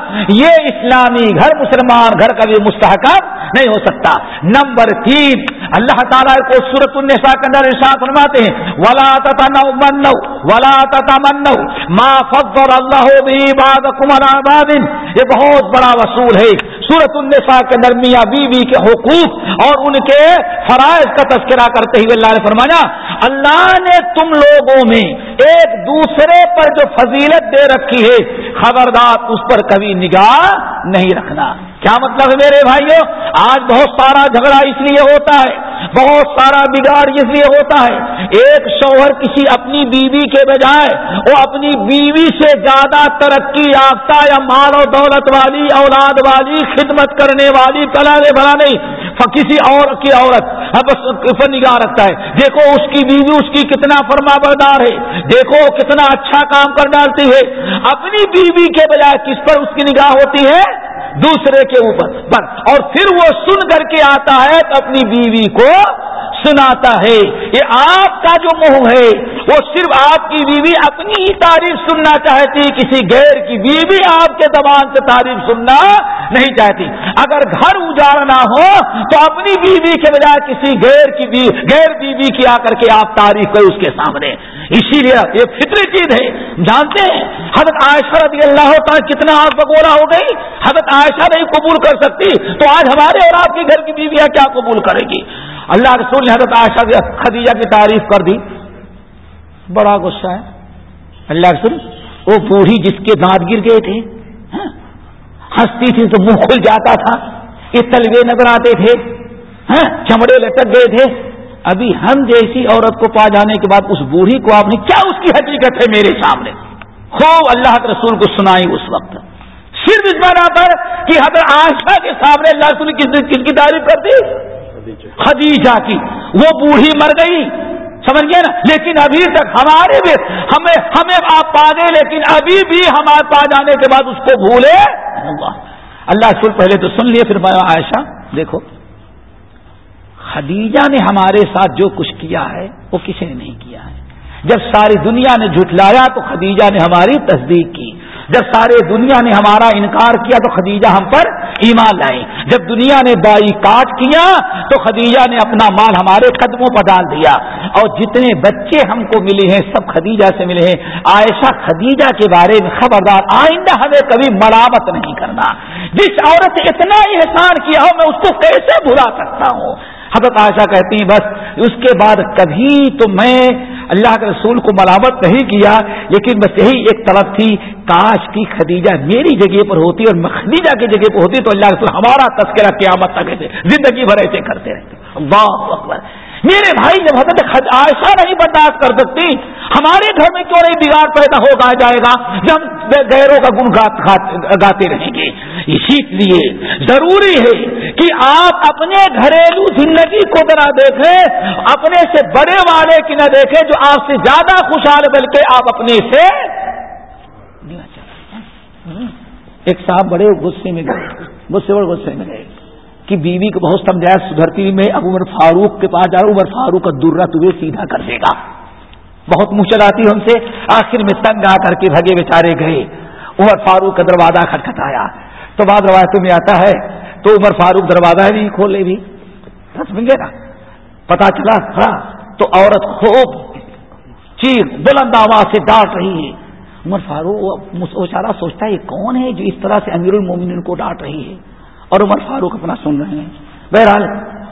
یہ اسلامی گھر، مسلمان گھر کا بھی مستحکم نہیں ہو سکتا۔ نمبر تین، اللہ تعالیٰ کو سورت النساء کے اندر ارشاد فرماتے ہیں، ولا تتا من ولا تتا من ما فضل اللہ باد کمر یہ بہت بڑا وصول ہے. سورت النساء کے نرمیاں بیوی کے حقوق اور ان کے فرائض کا تذکرہ کرتے ہوئے اللہ نے فرمایا، اللہ نے تم لوگوں میں ایک دوسرے پر جو فضیلت دے رکھی ہے، خبردار اس پر کبھی نگاہ نہیں رکھنا۔ کیا مطلب ہے میرے بھائیوں آج بہت سارا جھگڑا اس لیے ہوتا ہے، بہت سارا بگاڑ اس لیے ہوتا ہے۔ ایک شوہر کسی اپنی بیوی کے بجائے وہ اپنی بیوی سے زیادہ ترقی یافتہ یا مال و دولت والی، اولاد والی، خدمت کرنے والی کلانے بھلا نہیں کسی اور کی عورت پر نگاہ رکھتا ہے۔ دیکھو اس کی بیوی اس کی کتنا فرما بردار ہے۔ دیکھو کتنا اچھا کام کر ڈالتی ہے۔ اپنی بیوی کے بجائے کس پر اس کی نگاہ ہوتی ہے؟ دوسرے کے اوپر۔ بس۔ اور پھر وہ سن کر کے آتا ہے تو اپنی بیوی کو سناتا ہے۔ یہ آپ کا جو منہ ہے، وہ صرف آپ کی بیوی اپنی ہی تعریف سننا چاہتی، کسی غیر کی بیوی آپ کے زبان سے تعریف سننا نہیں چاہتی۔ اگر گھر اجاڑنا ہو، تو اپنی بیوی کے بجائے کسی غیر کی بیوی غیر بیوی کی آ کر کے آپ تعریف کریں اس کے سامنے۔ اسی لیے یہ فطری چیز ہے۔ جانتے ہیں، حضرت عائشہ رضی اللہ تعالیٰ کتنا آگ بگولا ہو گئی۔ حضرت عائشہ نہیں قبول کر سکتی، تو آج ہمارے اور آپ کے گھر کی بیویاں کیا قبول کرے گی؟ اللہ رسول نے حضرت عائشہ خدیجہ کی تعریف کر دی۔ بڑا غصہ ہے۔ اللہ رسول، وہ بوڑھی جس کے دانت گر گئے تھے ہاں، ہنستی تھی تو منہ کھل جاتا تھا، یہ تلوے نظر آتے تھے ہاں، چمڑے لٹک گئے تھے۔ ابھی ہم جیسی عورت کو پا جانے کے بعد اس بوڑھی کو آپ نے کیا اس کی حقیقت ہے میرے سامنے؟ خوب اللہ کے رسول کو سنائی اس وقت۔ صرف اس بار پر کہ حضرت آشا کے سامنے اللہ رسول کس کی تعریف کرتی؟ خدیجہ کی۔ وہ بوڑھی مر گئی۔ سمجھ گئے نا؟ لیکن ابھی تک ہمارے بھی ہمیں ہمیں آپ پا گئے لیکن ابھی بھی ہمارے پا جانے کے بعد اس کو بھولے۔ اللہ۔ رسول پہلے تو سن لیے، پھر عائشہ، دیکھو۔ خدیجہ نے ہمارے ساتھ جو کچھ کیا ہے، وہ کسی نے نہیں کیا ہے۔ جب ساری دنیا نے جھٹلایا، تو خدیجہ نے ہماری تصدیق کی۔ جب سارے دنیا نے ہمارا انکار کیا تو خدیجہ ہم پر ایمان لائی جب دنیا نے بائی کاٹ کیا تو خدیجہ نے اپنا مال ہمارے قدموں پر ڈال دیا۔ اور جتنے بچے ہم کو ملے ہیں، سب خدیجہ سے ملے ہیں۔ عائشہ خدیجہ کے بارے میں خبردار، آئندہ ہمیں کبھی ملامت نہیں کرنا۔ جس عورت نے اتنا احسان کیا ہو، میں اس کو کیسے بھلا سکتا ہوں؟ حضرت عائشہ کہتی ہیں، بس اس کے بعد کبھی تو میں اللہ کے رسول کو ملامت نہیں کیا، لیکن بس یہی ایک طرف تھی، کاش کی خدیجہ میری جگہ پر ہوتی اور میں خدیجہ کی جگہ پر ہوتی تو اللہ رسول ہمارا تذکرہ قیامت تک ایسے زندگی بھر ایسے کرتے رہتے۔ واہ اکبر۔ میرے بھائی جب حضرت عائشہ نہیں برداشت کر سکتی، ہمارے گھر میں کیوں نہیں بگاڑ پیدا ہو جائے گا؟ جب گہروں کا گن گاتے رہیں گے۔ اسی لیے ضروری ہے کہ آپ اپنے گھریلو زندگی کو ذرا دیکھیں، اپنے سے بڑے والے کی نہ دیکھیں جو آپ سے زیادہ خوشحال، بلکہ آپ اپنے سے ایک صاحب بڑے غصے میں گئے، غصے بڑے غصے میں گئے۔ کہ بیوی کو بہت سمجھایا سدھرتی میں اب عمر فاروق کے پاس جا عمر فاروق کا درا تجھے سیدھا کر دے گا۔ بہت منہ چلاتی ہم سے۔ آخر میں تنگ آ کر کے بھگے بیچارے گئے۔ عمر فاروق کا دروازہ کھٹکھٹایا۔ تو بعد روایتوں میں آتا ہے، تو عمر فاروق دروازہ بھی کھولے بھی۔ سمجھے نا پتا چلا تھا تو عورت خوب چیخ بلند آواز سے ڈانٹ رہی ہے۔ عمر فاروق مسارا سوچتا ہے، یہ کون ہے جو اس طرح سے امیر المومن کو ڈانٹ رہی ہے؟ اور عمر فاروق اپنا سن رہے ہیں۔ بہرحال،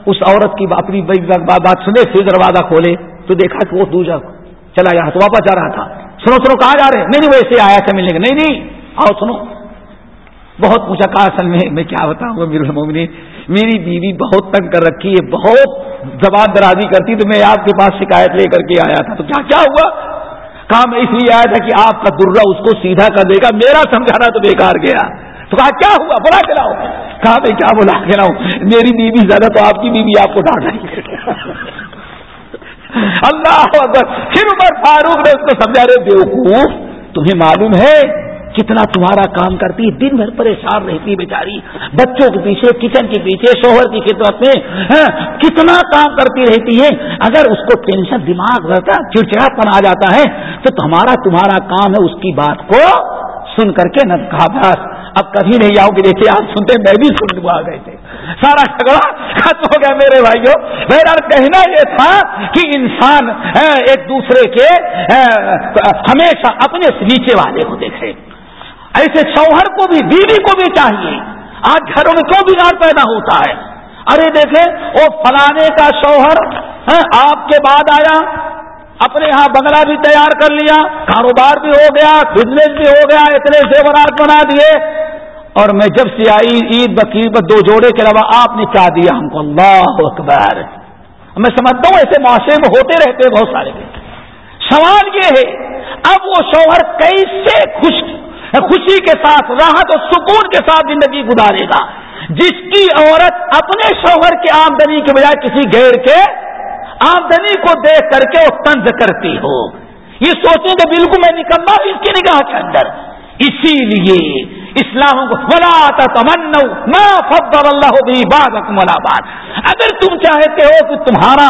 اس عورت کی اپنی بات سنے پھر دروازہ کھولے تو دیکھا کہ وہ دوجا چلا گیا تو واپس جا رہا تھا۔ سنو سنو، کہاں جا رہے نہیں نہیں وہ ایسے آیا تھا ملنے کا نہیں نہیں، آؤ سنو۔ بہت پوچھا کہا اصل میں؟ میں کیا بتاؤں امیر المومنی میری بیوی بہت تنگ کر رکھی ہے، بہت زبان درازی کرتی تو میں آپ کے پاس شکایت لے کر کے آیا تھا۔ تو کیا کیا ہوا؟ کہا میں اس لیے آیا تھا کہ آپ کا درا اس کو سیدھا کر دے گا، میرا سمجھانا تو بیکار گیا۔ تو کہا کیا ہوا؟ بلا چلاؤ کہا، میں کیا بلا چلاؤں میری بیوی زیادہ تو آپ کی بیوی آپ کو ڈانٹ رہی اللہ پھر عمر فاروق نے اس کو سمجھا رہے بیوقوف، تمہیں معلوم ہے کتنا تمہارا کام کرتی ہے؟ دن بھر پریشان رہتی بیچاری۔ بچوں کے پیچھے، کچن کے پیچھے، شوہر کی خدمت میں ہاں، کتنا کام کرتی رہتی ہے؟ اگر اس کو ٹینشن، دماغ رہتا چڑچڑا پن آ جاتا ہے، تو ہمارا تمہارا کام ہے اس کی بات کو سن کر کے نہ کہا بس۔ اب کبھی نہیں آؤ گے دیکھیے، آپ سنتے میں بھی سن لوں آ گئے تھے۔ سارا جھگڑا ختم ہو گیا میرے بھائیوں۔ میرا کہنا یہ تھا کہ انسان ایک دوسرے کے ہمیشہ اپنے نیچے والے کو دیکھے۔ ایسے شوہر کو بھی، بیوی کو بھی چاہیے۔ آج گھروں میں کیوں بگاڑ پیدا ہوتا ہے؟ ارے دیکھیں، وہ فلانے کا شوہر آپ کے بعد آیا۔ اپنے یہاں بنگلہ بھی تیار کر لیا، کاروبار بھی ہو گیا بزنس بھی ہو گیا، اتنے زیورات بنا دیے۔ اور میں جب سے آئی عید بقیر دو جوڑے کے علاوہ آپ نے کیا دیا، ہم کو اللہ اکبر۔ میں سمجھتا ہوں ایسے معاشرے میں ہوتے رہتے بہت سارے۔ سوال یہ ہے، اب وہ شوہر کیسے خوش، خوشی کے ساتھ، راحت اور سکون کے ساتھ زندگی گزارے گا؟ جس کی عورت اپنے شوہر کی آمدنی کے بجائے کسی گھیر کے آمدنی کو دیکھ کر کے وہ تنز کرتی ہو۔ یہ سوچیں کہ بالکل میں نکلنا اس کی نگاہ کے اندر۔ اسی لیے اسلام کو فلا تمن اللہ باد اگر تم چاہتے ہو کہ تمہارا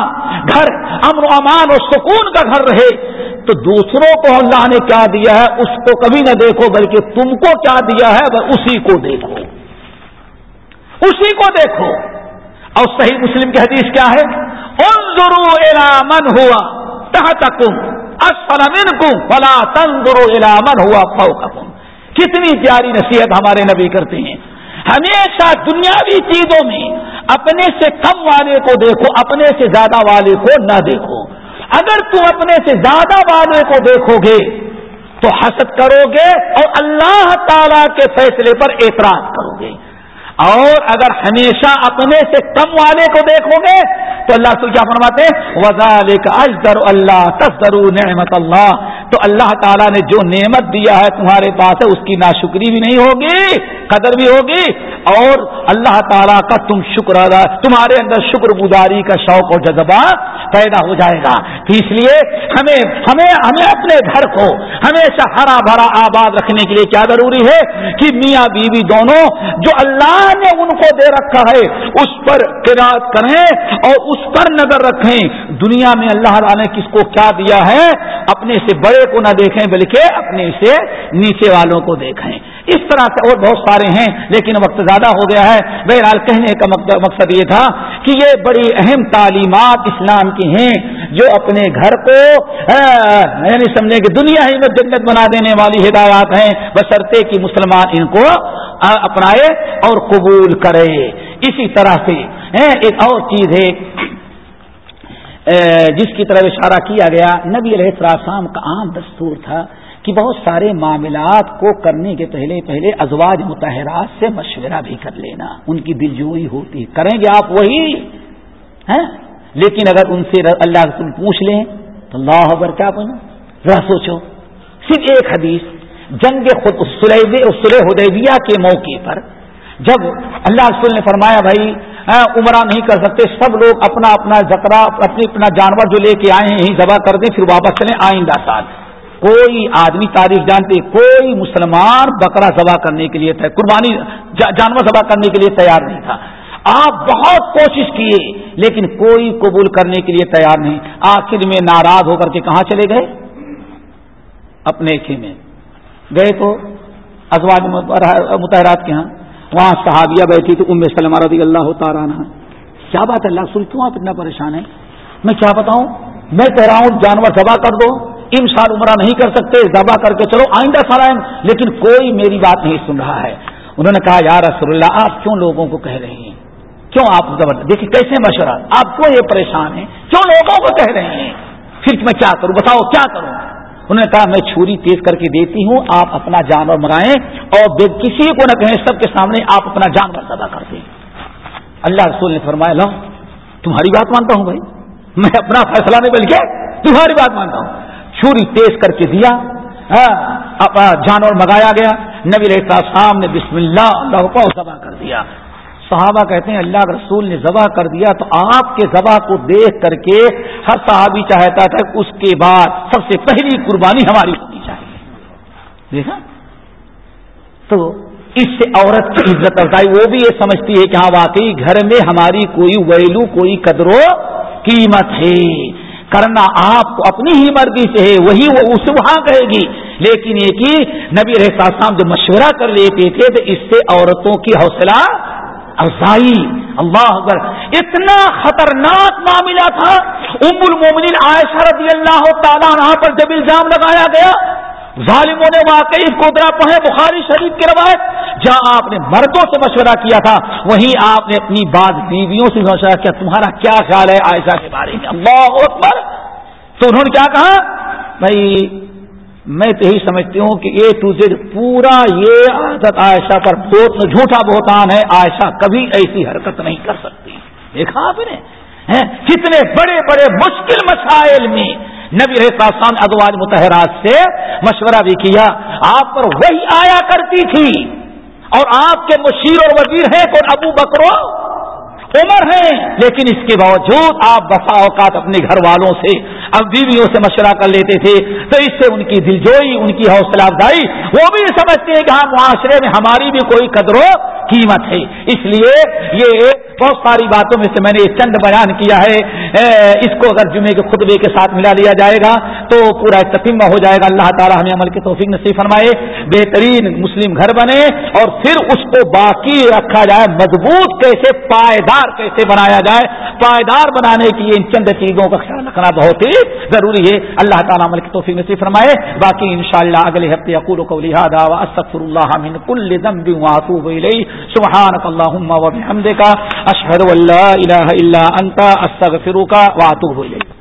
گھر امن و امان اور سکون کا گھر رہے، تو دوسروں کو اللہ نے کیا دیا ہے؟ اس کو کبھی نہ دیکھو، بلکہ تم کو کیا دیا ہے؟ اسی کو دیکھو۔ اسی کو دیکھو۔ اور صحیح مسلم کی حدیث کیا ہے؟ ان من ہوا تحتکم اسفل منکم فلا تنظروا الى من ہوا فوقکم کتنی پیاری نصیحت ہمارے نبی کرتے ہیں۔ ہمیشہ دنیاوی چیزوں میں اپنے سے کم والے کو دیکھو، اپنے سے زیادہ والے کو نہ دیکھو۔ اگر تم اپنے سے زیادہ والے کو دیکھو گے، تو حسد کرو گے اور اللہ تعالی کے فیصلے پر اعتراض کرو گے۔ اور اگر ہمیشہ اپنے سے کم والے کو دیکھو گے تو اللہ سے کیا فرماتے وزال اجدر اللہ تصدر نعمت اللہ تو اللہ تعالیٰ نے جو نعمت دیا ہے تمہارے پاس ہے، اس کی ناشکری بھی نہیں ہوگی، قدر بھی ہوگی۔ اور اللہ تعالیٰ کا تم شکر ادا، تمہارے اندر شکر گزاری کا شوق اور جذبہ پیدا ہو جائے گا۔ تو اس لیے ہمیں ہمیں ہمیں اپنے گھر کو ہمیشہ ہرا بھرا آباد رکھنے کے لیے کیا ضروری ہے؟ کہ میاں بیوی دونوں جو اللہ نے ان کو دے رکھا ہے، اس پر قرآد کریں اور اس پر نظر رکھیں۔ دنیا میں اللہ تعالیٰ نے کس کو کیا دیا ہے؟ اپنے سے بڑے کو نہ دیکھیں، بلکہ اپنے سے نیچے والوں کو دیکھیں۔ اس طرح سے اور بہت سارے ہیں، لیکن وقت زیادہ ہو گیا ہے۔ بہرحال کہنے کا مقصد یہ تھا کہ یہ بڑی اہم تعلیمات اسلام کی ہیں، جو اپنے گھر کو یعنی سمجھے کہ دنیا ہی میں جنت بنا دینے والی ہدایات ہیں۔ بشرطے کی مسلمان ان کو اپنائے اور قبول کرے۔ اسی طرح سے ایک اور چیز ہے جس کی طرف اشارہ کیا گیا، نبی علیہ السلام کا عام دستور تھا کہ بہت سارے معاملات کو کرنے کے پہلے پہلے ازواج متحرات سے مشورہ بھی کر لینا، ان کی دلجوئی ہوتی کریں گے آپ وہی؟ ہیں؟ لیکن اگر ان سے اللہ تم پوچھ لیں، تو اللہ خبر کیا بنا؟ ذرا سوچو۔ صرف ایک حدیث، جنگ خود سلح حدیبیہ کے موقع پر، جب اللہ رسول نے فرمایا، بھائی عمرہ نہیں کر سکتے۔ سب لوگ اپنا اپنا زکرا اپنی اپنا جانور جو لے کے آئے ہیں، یہیں ذبح کر دیں، پھر واپس چلیں آئندہ سال۔ کوئی آدمی تاریخ جانتے، کوئی مسلمان بکرا ذبح کرنے کے لیے قربانی جانور ذبح کرنے کے لیے تیار نہیں تھا۔ آپ بہت کوشش کیے، لیکن کوئی قبول کرنے کے لیے تیار نہیں۔ آخر میں ناراض ہو کر کے کہاں چلے گئے؟ اپنے میں گئے تو ازواج متحرات کے ہاں۔ وہاں صحابیہ بیٹھی تو ام سلمہ رضی اللہ تعالیٰ کیا بات اللہ رسول، کیوں آپ اتنا پریشان ہیں؟ میں کیا بتاؤں؟ میں کہہ رہا ہوں، جانور ذبح کر دو۔ ان سال عمرہ نہیں کر سکتے ذبح کر کے چلو، آئندہ سال آئیں۔ لیکن کوئی میری بات نہیں سن رہا ہے۔ انہوں نے کہا، یا رسول اللہ، آپ کیوں لوگوں کو کہہ رہے ہیں؟ کیوں آپ زبردست دیکھیے کیسے مشورہ۔ آپ کیوں یہ پریشان ہیں؟ کیوں لوگوں کو کہہ رہے ہیں؟ پھر میں کیا کروں؟ بتاؤ، کیا کروں؟ انہوں نے کہا، میں چھری تیز کر کے دیتی ہوں، آپ اپنا جانور مرائیں اور کسی کو نہ کہیں سب کے سامنے آپ اپنا جانور ذبح کر دیں. اللہ رسول نے فرمایا، لو، تمہاری بات مانتا ہوں بھائی، میں اپنا فیصلہ نہیں، بلکہ تمہاری بات مانتا ہوں. چھری تیز کر کے دیا ہاں، جانور منگایا گیا، نبی رہتا شام نے بسم اللہ اللہ کو ذبح کر دیا۔ صحابہ کہتے ہیں، اللہ کے رسول نے ذبح کر دیا تو آپ کے ذبح کو دیکھ کر کے ہر صحابی چاہتا تھا کہ اس کے بعد سب سے پہلی قربانی ہماری ہونی چاہیے۔ دیکھا؟ تو اس سے عورت کی عزت افزائی، وہ بھی یہ سمجھتی ہے کہ ہاں واقعی گھر میں ہماری کوئی ویلو، کوئی قدر و قیمت ہے۔ کرنا آپ کو اپنی ہی مرضی سے ہے، وہی وہ اسے وہاں کہے گی۔ لیکن یہ کہ نبی رحصام جو مشورہ کر لیتے تھے تو اس سے عورتوں کی حوصلہ افزائی۔ اللہ اکبر، اتنا خطرناک معاملہ تھا۔ ام المومنین عائشہ رضی اللہ تعالیٰ پر جب الزام لگایا گیا، ظالموں نے واقعی قدرا پڑھے، بخاری شریف کی روایت، جہاں آپ نے مردوں سے مشورہ کیا تھا، وہیں آپ نے اپنی بات بیویوں سے مشورہ کیا۔ تمہارا کیا خیال ہے عائشہ کے بارے میں؟ اللہ اکبر۔ تو انہوں نے کیا کہا؟ بھائی میں تو یہی سمجھتی ہوں کہ اے ٹو زیڈ پورا یہ عادت عائشہ پر بہت جھوٹا بہتان ہے۔ عائشہ کبھی ایسی حرکت نہیں کر سکتی۔ دیکھا آپ نے؟ کتنے بڑے بڑے مشکل مسائل میں نبی رحسان ادوار متحرات سے مشورہ بھی کیا۔ آپ پر وہی آیا کرتی تھی۔ اور آپ کے مشیر اور وزیر ہیں کون؟ ابو بکرو عمر ہیں، لیکن اس کے باوجود آپ بسا اوقات اپنے گھر والوں سے، اب بیویوں سے مشورہ کر لیتے تھے۔ تو اس سے ان کی دلجوئی ان کی حوصلہ افزائی، وہ بھی سمجھتے ہیں کہ ہاں معاشرے میں ہماری بھی کوئی قدر و قیمت ہے۔ اس لیے یہ بہت ساری باتوں میں سے میں نے یہ چند بیان کیا ہے۔ اس کو اگر جمعے کے خطبے کے ساتھ ملا لیا جائے گا تو پورا تتیمہ ہو جائے گا۔ اللہ تعالیٰ ہمیں عمل کے توفیق نصیب فرمائے۔ بہترین مسلم گھر بنے اور پھر اس کو باقی رکھا جائے۔ مضبوط کیسے، پائیدار کیسے بنایا جائے۔ پائیدار بنانے کی ان چند چیزوں کا خیال رکھنا بہت ہی ضروری ہے۔ اللہ تعالیٰ عمل کی توفیق نصیب فرمائے۔ باقی انشاءاللہ اگلے ہفتے اقول کو لہٰذا استغفر اللہ من كل ذنب واتوب الیہ۔ سبحانك اللهم وبحمدك اشحد اللہ الہ اله الا انت استغفرك واتوب الیک